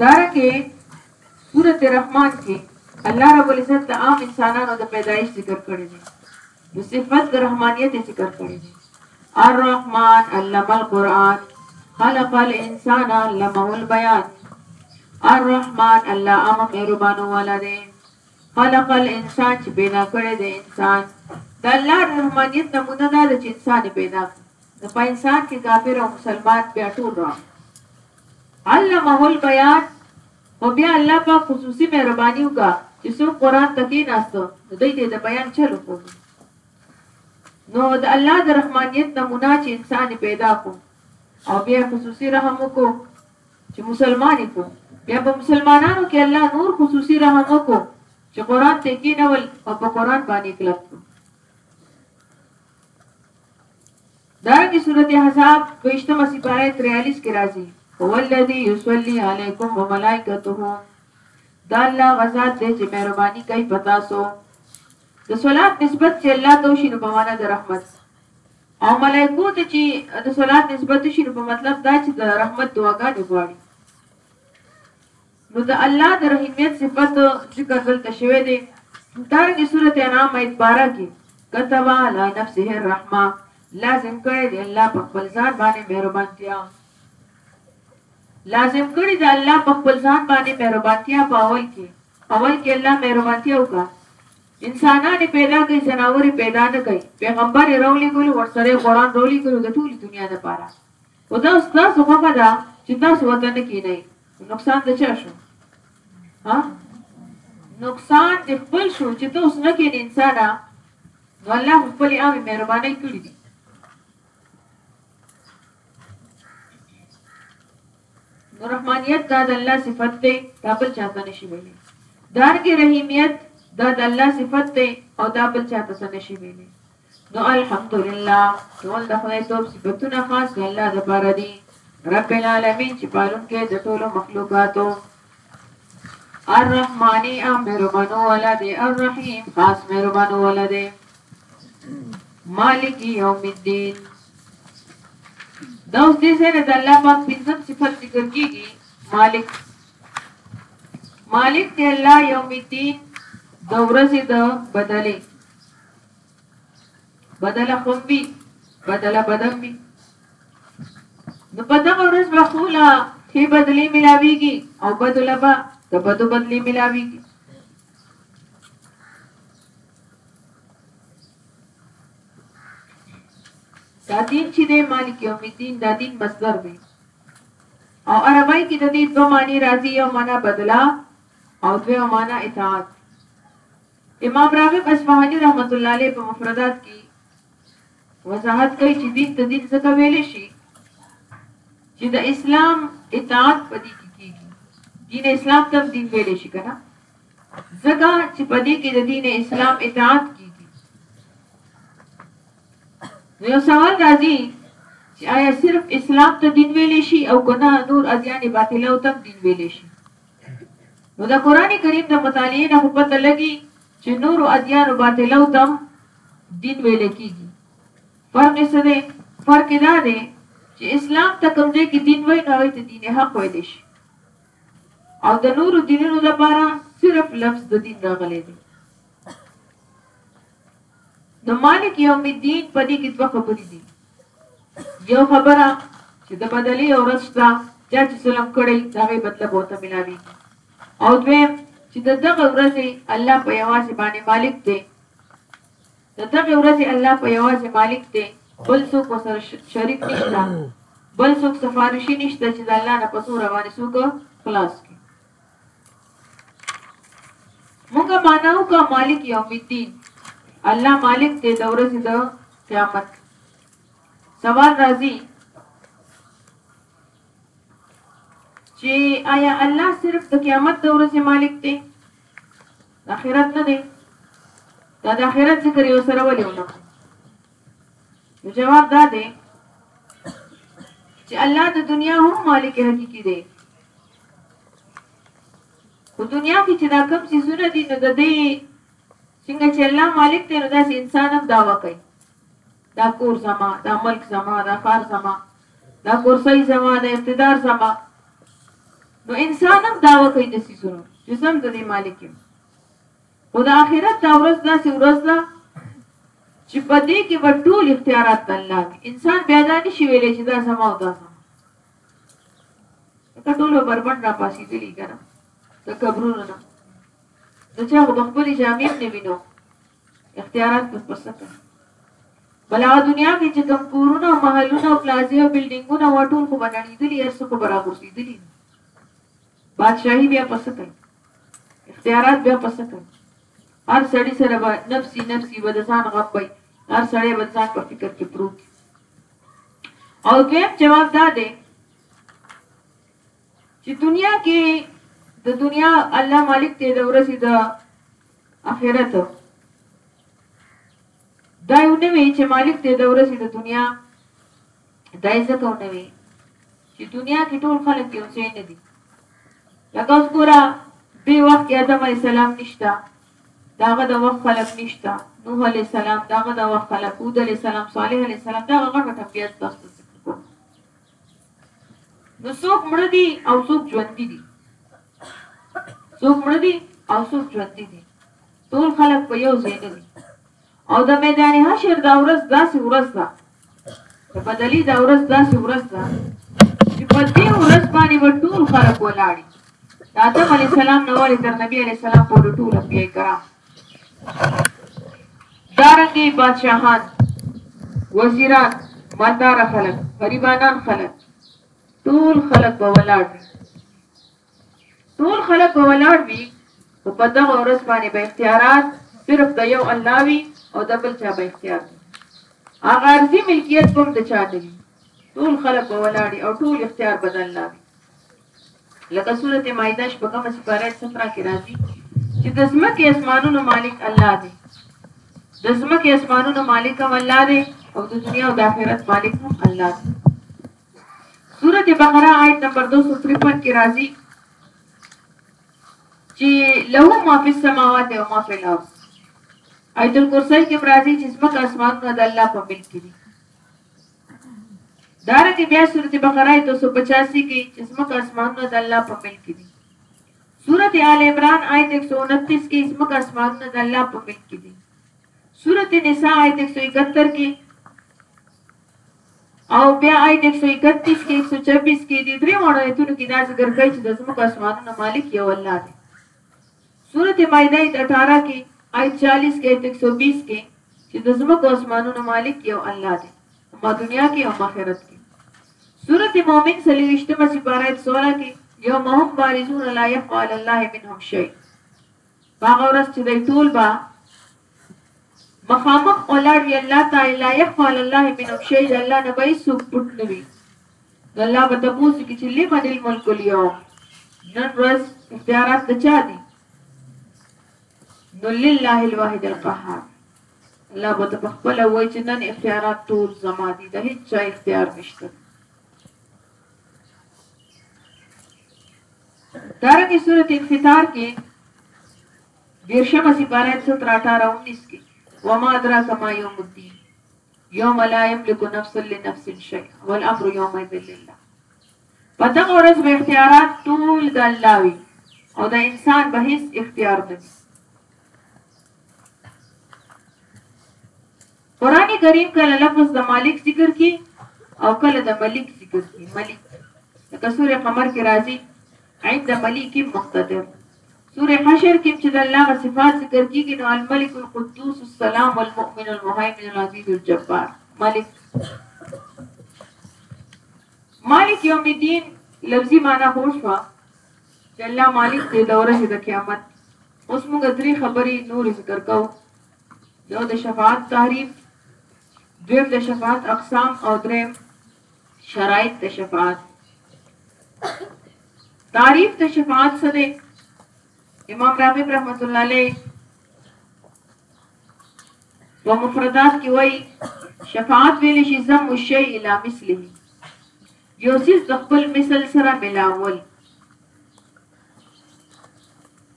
دارنګه سورت رحمان کې الله رب العزت د عام انسانانو د پیدایش ذکر کړی دی د صفت د رحمانیت ذکر کړی دی الرحمن علم القرآن خلق الانسان علمه البیان الرحمن الله عام مهربانو والا دی خلق الانسان چې پیدا کړی دی انسان د الله رحمانیت نمونه ده چې انسان پیدا کړ د په انسان کې کافر او مسلمان بیا ټول راغلي علمه البیان خو بیا الله پاک خصوصي مهرباني وکړه چې څوک قرآن ته کېناستو نو دوی ته د بیان چل وښودو نو د الله د رحمانیت نمونه چې انسان پیدا کو او بیا خصوصي رحم وکړو چې مسلمان کو بیا په مسلمانانو کې الله نور خصوصي رحم وکړو چې قرآن ته کېنول او په قرآن باندې کلک کړو دارنګه سورت احزاب دوشتمه سپاره 43 کې راځي هو الذي يصلي عليكم وملائكته دا الله غزاد دې چې مهرباني کوي پتا سو د صلات نسبت چې الله ته شي په معنا د رحمت او ملائکو ته چې د صلات نسبت شي په مطلب دا چې د رحمت دعاګانې غواړي نو د الله د رحیمیت صفت ذکر دلته شوی دی دارنګه سورته انعام ایت 12 کې كتب على نفسه الرحمه لازم کړی دی الله په خپل ځان باندې مهربانتیا لازم کړی دی الله په خپل ځان باندې مهربانتیا په اول کې اول کې الله مهربانتیا وکړه انسانانه پیدا کوي جناوري پیدا نه کوي پیغمبر رولي ګل ورسره قران رولي ګل د ټولي دنیا لپاره خو دا ستاسو خوښه ده چې تاسو ورته نه کینئ نو نقصان د چا شو ها نقصان د خپل شو چې ته اوس نه کینې انسانه نو الله خپل عامې مهربانۍ کړې دي نو رحمانیت دا د الله صفت دی دا بل چاته نشي ویلي دارنګه رحیمیت دا د الله صفت دی او دا بل چاته څه نشي ویلي نو الحمدلله ټول د خدای توب صفتونه خاص د الله د پاره دي رب العالمین چې پالونکی د ټولو مخلوقاتو الرحمانی ام مهربانو ولا دی الرحیم خاص مهربانو ولا دی مالک یوم الدین دا اوس دې سره د الله پاک پنځم صفت ذکر کیږي مالک مالک دی الله یوم الدین د ورځې د بدلې بدله هم وي بدله بدم وي نو په دغه ورځ به خو له ښې بدلې ملاویږي او بدو له به د بدو بدلې ملاویږي دا دین چې دی مالک یوم الدین دا دین مصدر دی او عربی کې د دې دوه معنی راځي یو معنا بدلا او دوه معنا اطاعت امام راغب اصفهاني رحمته الله علیه په مفردات کي وضاحت کوي چي دین ته دین ځکه ویل شي چي د اسلام اطاعت په دې کي کیږي دین اسلام ته دین ویل شي کنه ځکه چې په دې کې د دین اسلام اطاعت کیږي نو یو سوال راځي چې آیا صرف اسلام ته دین ویل شي او کنه نور ادیان باطله او تم دین ویل شي نو د قرآن کریم د مطالعې نه خو پته لګي چې نورو ادیانو باطلو تم دین ویل کیږي فرق یې څه دی فرق یې دا دی چې اسلام ته کوم ځای کې دین وای نو هغه ته دین حق ویل شي او د نورو دینونو لپاره صرف لفظ د دین راغلی دی د مالک یوم الدین په دې کې دوه خبرې دي. یو خبره چې د بدلې او رس شته چا چې ظلم کړی د هغې بدله به ورته ملاویږي او دویم چې د دغه ورځې الله په یوازې باندې مالک دی د دغه ورځې الله په یوازې مالک دی بل څوک وسره شریک نشته بل څوک سفارشي نشته چې د الله نه پسو روانې څوک خلاص کړي موږ مانو کا مالک یوم الدین الله مالک دې د ورځې د قیامت سوال راځي چې آیا الله صرف د قیامت د ورځې مالک دی د آخرت نه دی دا د آخرت ذکر یو سره ولې ونه نو جواب دا دی چې الله د دنیا هم مالک حقيقي دی خو دنیا کې چې دا کوم څیزونه دي نو د دې څنګه چې الله مالک دی نو داسې انسان هم دعوه کوي دا کور زما دا ملک زما دا ښار زما دا کرسۍ زما دا اقتدار زما نو انسان هم دعوه کوي د څیزونو چې زم د دې مالک یم خو د آخرت دا ورځ داسې ورځ ده چې په دې کې به ټول اختیارات د الله انسان بیا دا نشي ویلی چې دا زما او دا زما ته ټولو بربنډ را پاسېدلي که نه د قبرونو نه د چا خو به خپلې جامې هم نه وي نو اختیارات به په څه کوي بله هغه دنیا کې چې کوم کورونه او محلونه او پلازې او بلډینګونه وه ټول خو به نړېدلي هر څه خو به راغورځېدلي بادشاهي بیا په څه کوي اختیارات بیا په څه کوي هر سړی سره به نفسي نفسي به د ځان غم وي هر سړی به ځان په فکر کې پروت او دویم جواب دا دی چې دنیا کې د دنیا الله مالک دی د ورځې د اخرت دا یو نوې چې مالک دی د ورځې د دنیا دا یې ځکه نوې چې دنیا کې ټول خلک یو ځای نه دي لکه اوس ګوره دې وخت کې آدم علیه السلام نشته دهغه د وخت خلک نشته نوح علیه السلام دهغه د وخت خلک هود علیه السلام صالح علیه السلام دهغه غټ غټ انبیا ستاسو ته ذکر کوم نو څوک مړه دي او څوک ژوندي دي څوک مړه دي او څوک ژوندي دي ټول خلک په یو ځای نه دي او د میدان حشر دا ورځ داسې ورځ ده د بدلی دا ورځ داسې ورځ ده چې په دې ورځ باندې به ټول خلک ولاړ دي د آدم علیه السلام نه ولې تر نبي علیه السلام پورې ټول انبیاء کرام دارنګې بادشاهان وزیران مالدار خلک غریبانان خلک ټول خلک به ولاړ دي ټول خلک به ولاړ وي خو په دغه ورځ باندې به اختیارات صرف د یو الله وي او د بل چا به اختیار وي هغه ارزي ملکیت به هم د چا نه وي ټول خلک به ولاړي او ټول اختیار به د الله وي لکه سورته مائده شپږمه سپاره سفرا کې راځي چې د زمکه اسمانونو مالک الله دی د زمکه اسمانونو مالک هم الله دی او د دنیا او د آخرت مالک هم الله دی سورة بقره آیت نمبر 253 کې راځي چې له ما فی السماوات او ما فی الارض آیت الکرسی کې راځي چې ځمکه اسمانونه د الله په ملک کې دي دارنګه بیا سورته بقره آیت 285 کې چې ځمکه اسمانونه د الله په ملک کې دي سورته آل عمران آیت 129 کې ځمکه اسمانونه د الله په ملک کې دي سورته نساء آیت 171 کې او بیا آیت ایک سو اکتیس کې ایک سو چبیس کې دې درې واړو آیتونو کې دا ذکر کړی چې د ځمکو اسمانونو مالک یو الله دی سورت مائده ایت 18 کې آیت 40 کې ایت 120 کې چې د ځمکو اسمانونو مالک یو الله دی ما دنیا کې او آخرت کې سورت مومن سلیوشتمه سپاره ایت 16 کې یوم هم بارزون لا یخفى على الله منهم شيء په هغه ورځ چې دوی ټول به مخامخ ولاړ وي الله تعالی لا يخفى على الله منهم شيء د الله نه به هیڅوک پټ نه وي نو الله به تپوس وکړي چې لمن الملک اليوم نن ورځ اختیارات د چا دي نو لله الواحد القهار الله به په خپل وای چې نن اختیارات ټول زما دي د هیڅ چا اختیار نشته دارنګه سورة انفطار کې دېرشمه سپاره ايت ستره اټاره انيس کې وما ادراک ما يوم الدين يوم لا يملك نفس لنفس شيء والامر يومئذ لله په دغه ورځ به اختیارات ټول د الله وي او د انسان به هیڅ اختیار نه وي قرآن کریم کله لفظ د مالک ذکر کی او کله د ملک ذکر کی ملک لکه سوره قمر کې راځي عند ملک مقتدر سوره حشر کې چې د الله غ صفات ذکر کیږي نو الملک القدوس السلام والمؤمن المهيمن العزيز الجبار ملک مالک یوم الدین لفظي معنی هو شو چې الله مالک دې د ورځې د قیامت اوس موږ درې خبرې نور ذکر کوو یو د شفاعت تعریف دویم د شفاعت اقسام او دریم شرایط د شفاعت تعریف د شفاعت څه دی امام راغب رحمت الله علیه په مفردات کې وایي شفاعت ویل شي زم شی الی مثله یو څه د خپل مثل سره ملاول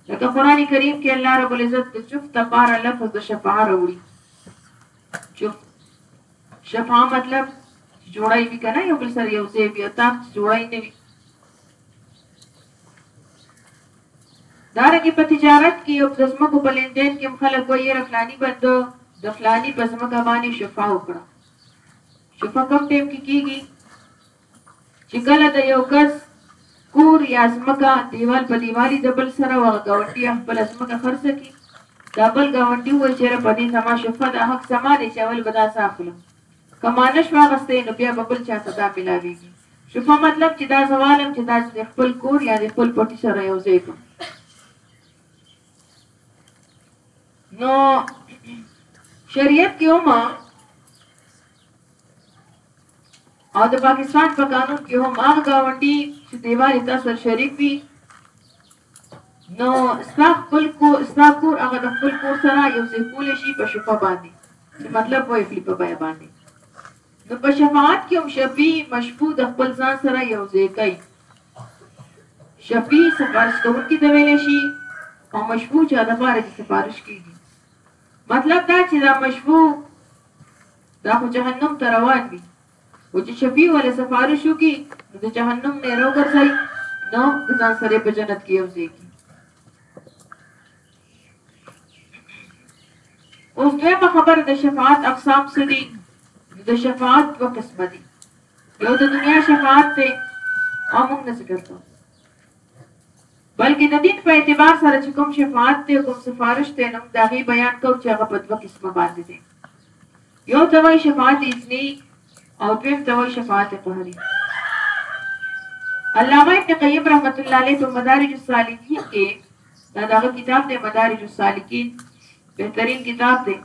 لکه قران کریم کې الله رب العزت د چفت لپاره لفظ د شفاعه راوړي چفت شفاعه مطلب جوړای وی کنه یو بل سره یو ځای بیا تاک جوړای نه وی دارنګه په تجارت کې یو د زمکو په لندین کې خلک وایي رفلانی بند د فلانی په زمکه باندې شفا وکړه شفا کوم ټیم کې کیږي چې کله د یو کس کور یا ځمکه دیوال په دیوالي د بل سره او هغه ګاونډي خپله ځمکه خرڅه کړي، دا بل ګاونډي ووایي چې یاره په دې زما شفه ده، حق زما دی چې اول به دا څه اخلم، که ما نه شو اخیستی نو بیا به بل چا ته دا ملاوېږي. شفه مطلب چې دا زه والم چې دا زه د خپل کور یا د خپل پټي سره یو ځای کړم. نو شریعت کې هم او د پاکستان په قانون کې هم هغه گاونډي چې دیوال یې تاسو شریک وي نو ستا خپل کو ستا کور هغه د خپل کور سره یو ځای کولی شي په شفا باندې چې مطلب وایي خپل په بیه باندې نو په شفاعت کې هم شفیع مشفوع د خپل ځان سره یو ځای کوي شفیع سفارش کوونکي ته ویلی شي او مشفوع چا دپاره چې سفارش کېږي مطلب دا چې دا مشفوع دا خو جهنم ته روان وي او چې شفیع ولا سفارش وکي نو د جهنم نه راو ګرځي نو د ځان سره په جنت کې یو ځای کی اوس دویمه خبره د شفاعت اقسام څه دي د شفاعت دوه قسمه دي یو د دنیا شفاعت دی او موږ نه ذکر کوو بلکه د دین په اعتبار سره چې کوم شفاعت دی او کوم سفارش دی نو د هغې بیان کوو چې هغه په دوه قسمه باندې دی یو ته وایي شفاعت اذنی او دویم ته وایي شفاعت قهری علامه ابن قیم رحمت الله علیه په مدارج السالکین کې دا دغه کتاب دی مدارج السالکین بهترین کتاب دی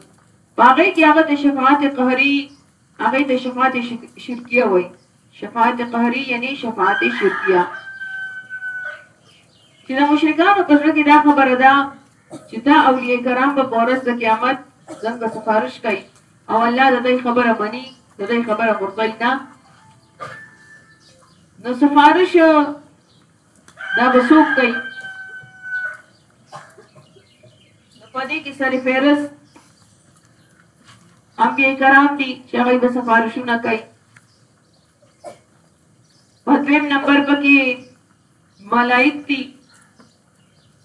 باغې کې هغه د شفاعت قهري هغې ته شفاعت شرکیه وایي. شفاعت قهري یعنی شفاعت شرکیه. چې د مشرکانو په زړه کې دا خبره ده چې دا اولیاء کرام به په ورځ د قیامت څنګه سفارش کوي او الله د دوی خبره مني د دوی خبره مردوي نه نو سفارش دا به څوک کوي نو په دې کې سره فیرس انبیاء کرام دي چې هغه به سفارشونه کوي په دویم نمبر پکې ملائک دي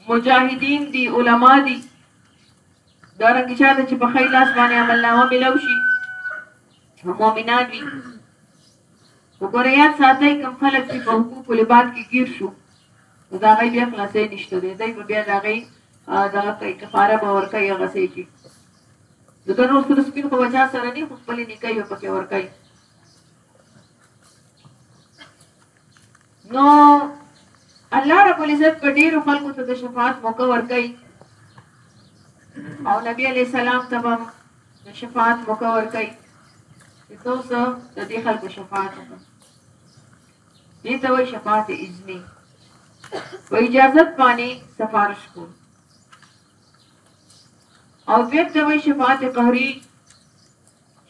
مجاهدین دي علما دي دا رنګ چاته چې په خیر لاس باندې عمل نامه ملو شي مؤمنان وي وګوره یاد ساتئ کوم خلک چی په حقوقو لباد کی ګیر شو نو دا غی بیا خلاصی نشته دی دی به بیا دا غی دا کوي کفاره به ورکړي هغه څه کی ځکه نو سره سپین خو وجا سره نه خو خپل نکای په کې ورکړي نو الله رب العزت په ډیرو خلکو ته د شفاعت موقع ورکړي او نبی علی سلام ته د شفاعت موقع ورکړي چې څو زه د دې خلکو شفاعت وکړم دې ته وایي شفاعت اذني و اجازت باندې سفارش کو او دې ته وایي شفاعت قهري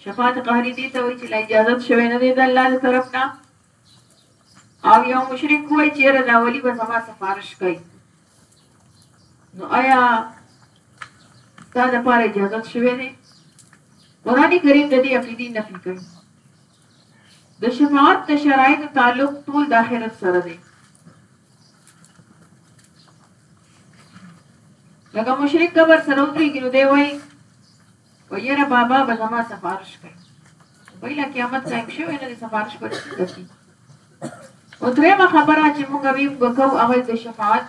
شفاعت قهري دې ته وایي چې لا اجازت شوی نه دی د الله تر طرف نه او یو مشرک وای چې را دا ولی به زما سفارش کوي نو آیا دا د پاره اجازه شوه دی قران کریم د دې عقیدې نفي کوي د شفاعت د شرایط تعلق ټول د آخرت سره دی لکه مشرک قبر سره ودرېږي نو دی وایي و یره بابا به زما سفارش کوي ویلا قیامت قائم شوی نه سفارش به کوي او درېمه خبره چې موږ وی وکاو هغه د شفاعت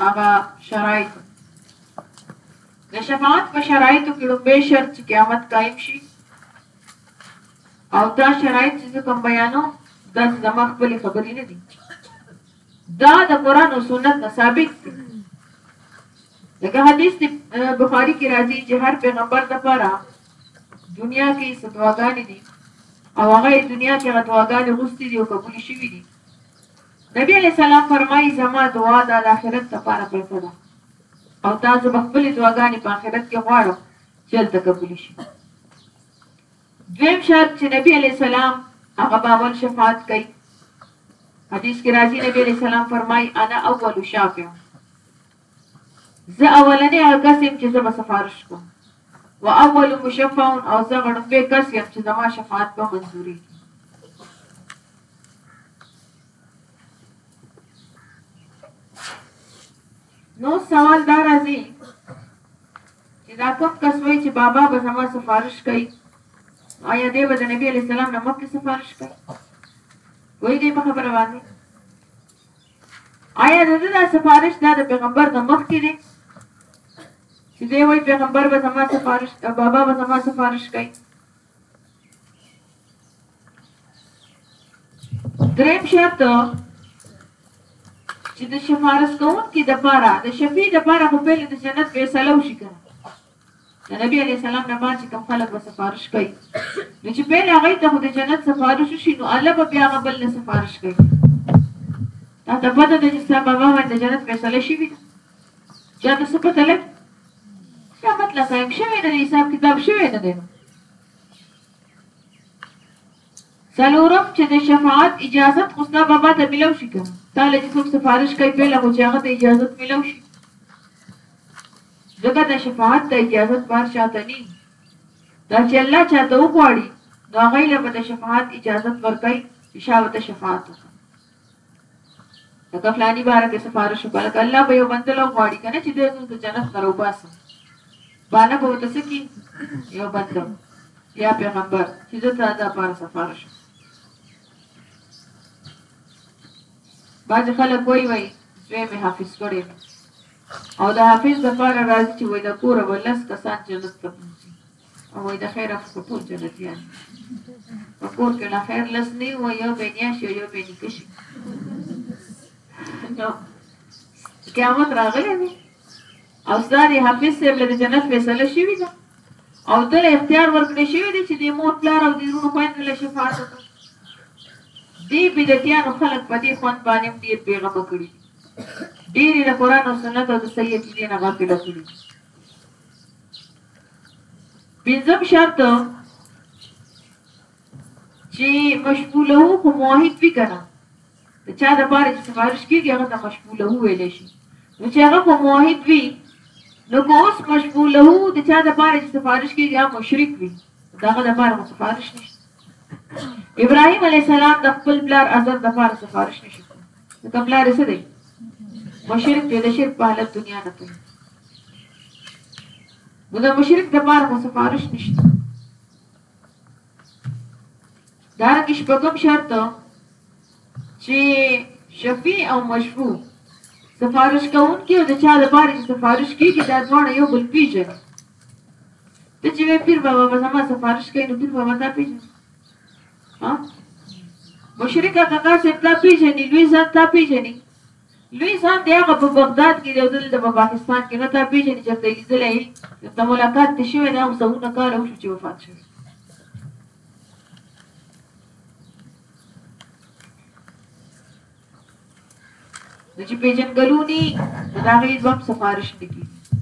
هغه شرایط د شفاعت په شرایطو کې لومبه شرط چې قیامت قائم شي او دا شرایط چې کوم بیانو دا زما خپل خبرې نه دي دا د قرآن او سنت نه ثابت دي لکه حدیث دی بخاری کې راځي چې هر پیغمبر د پاره دنیا کې ستواګانې دي او هغه دنیا کې غتواګانې غوستي دي او قبول شي دي نبی علیہ السلام فرمایي زما دعا د آخرت لپاره پیسې ده او تاسو خپل دعاګانې په آخرت کې غواړم چې تل قبول شي دویم شرط چې نبی علیه السلام هغه به اول شفاعت کوي حدیث کې راځي نبی علیه السلام فرمایي انا اول شافع زه اولنې هغه کس یم چې زه به سفارش کوم و اول مشفع او زه غړمبه کس یم چې زما شفاعت به منظوري نو سوال دا راځي چې دا کوم کس وایي چې بابا به زما سفارش کوي نو آیا دی به د نبی علیه السلام نه مخکې سفارش کوي کوئی دی په خبره باندې آیا د دا سفارش دا د پیغمبر د مخکې دی چې دی وایي پیغمبر به زما سفارش بابا به زما سفارش کوي دریم شرط چې د شفارس کوونکي د پاره د شفیع د پاره خو پیل د جنت فیصله وشي کنه د نبی علی سلام نه باندې کوم خلک به سفارش کوي نو چې پیل هغه ته د جنت سفارش شي نو الله به بیا غبل نه سفارش کوي دا ته پته د اسلام بابا باندې جنت فیصله شي چا ته څه پته لګي دا مطلب قایم شوی نه دی حساب کتاب شوی نه دی څلورم چې د شفاعت اجازت خو ستا بابا ته ملو شي که تا له چې څوک سفارش کوي پهله خو چې هغه ته اجازت ملو شي ځکه د شفاعت د اجازت بار چاته نه دا چې الله چاته وغواړي نو هغه له به د شفاعت اجازت ورکړي چې شاوته شفاعت وکړي لکه فلانی باره کې سفارش وکړه لکه الله به یو بندل غواړي کنه چې دې زوند جنت نه روباسم بالا به وته سکی یو بندل یا پیغمبر چې زه تا دا پاره سفارش باج خلک وای وای زوی مې حافظ کړي او د حافظ د پاره راځي چې وای د کور ولس کسان جنت ته وای د خیر اخستو ټول جنتیان په کور کې لا خیر لس نه و یو به نیا شي یو به نیکه شي نو قیامت راغلی دی او ستاري حافظ صاحب له جنت فیصله شوې ده او تر اختیار ورکړې شوې دي چې د مور پلار او د ورونو خویند له شفاعت وکړي دې بدعتیانو خلک په دې خوند باندې ډېر بېغمه کړي ډېری د قرآن او سنت او د صحیح عقیدې نه غافل کړي پنځم شرط چې مشموله وو خو موحد وی کنه ته چا د پاره چې سفارش کیږي هغه ته مشموله وو ویل شي نو چې هغه خو موحد وی نو کو اوس مشموله وو د چا د پاره چې سفارش کیږي هغه مشرک وی داغه د پاره سفارش نشته ابراهيم عليه السلام د خپل بلار عزت د پاره سفارش نشو د تپلار څه دی مشرک دی د شرک په حالت دنیا نه کوي نو د مشرک د پاره خو سفارش نشته دا رنګ شپږم شرط چې شفیع او مشفوع سفارش کوونکی او د چا لپاره چې سفارش کیږي دا دواړه یو بل پیژني ته چې پیر بابا به زما سفارش کوي نو پیر بابا تا پیژني مشرک کاکا صاحب تا پیژني لوی ځان تا پیژني لوی ځان دی هغه په بغداد کې دی او دلته په پاکستان کې نه تا پیژني چې ته لیدلی یې ته ملاقات دې شوی دی او څونه کاله وشو چې وفات شوی نو چې پیژنګلوني د هغې دوه سفارش نه کېږي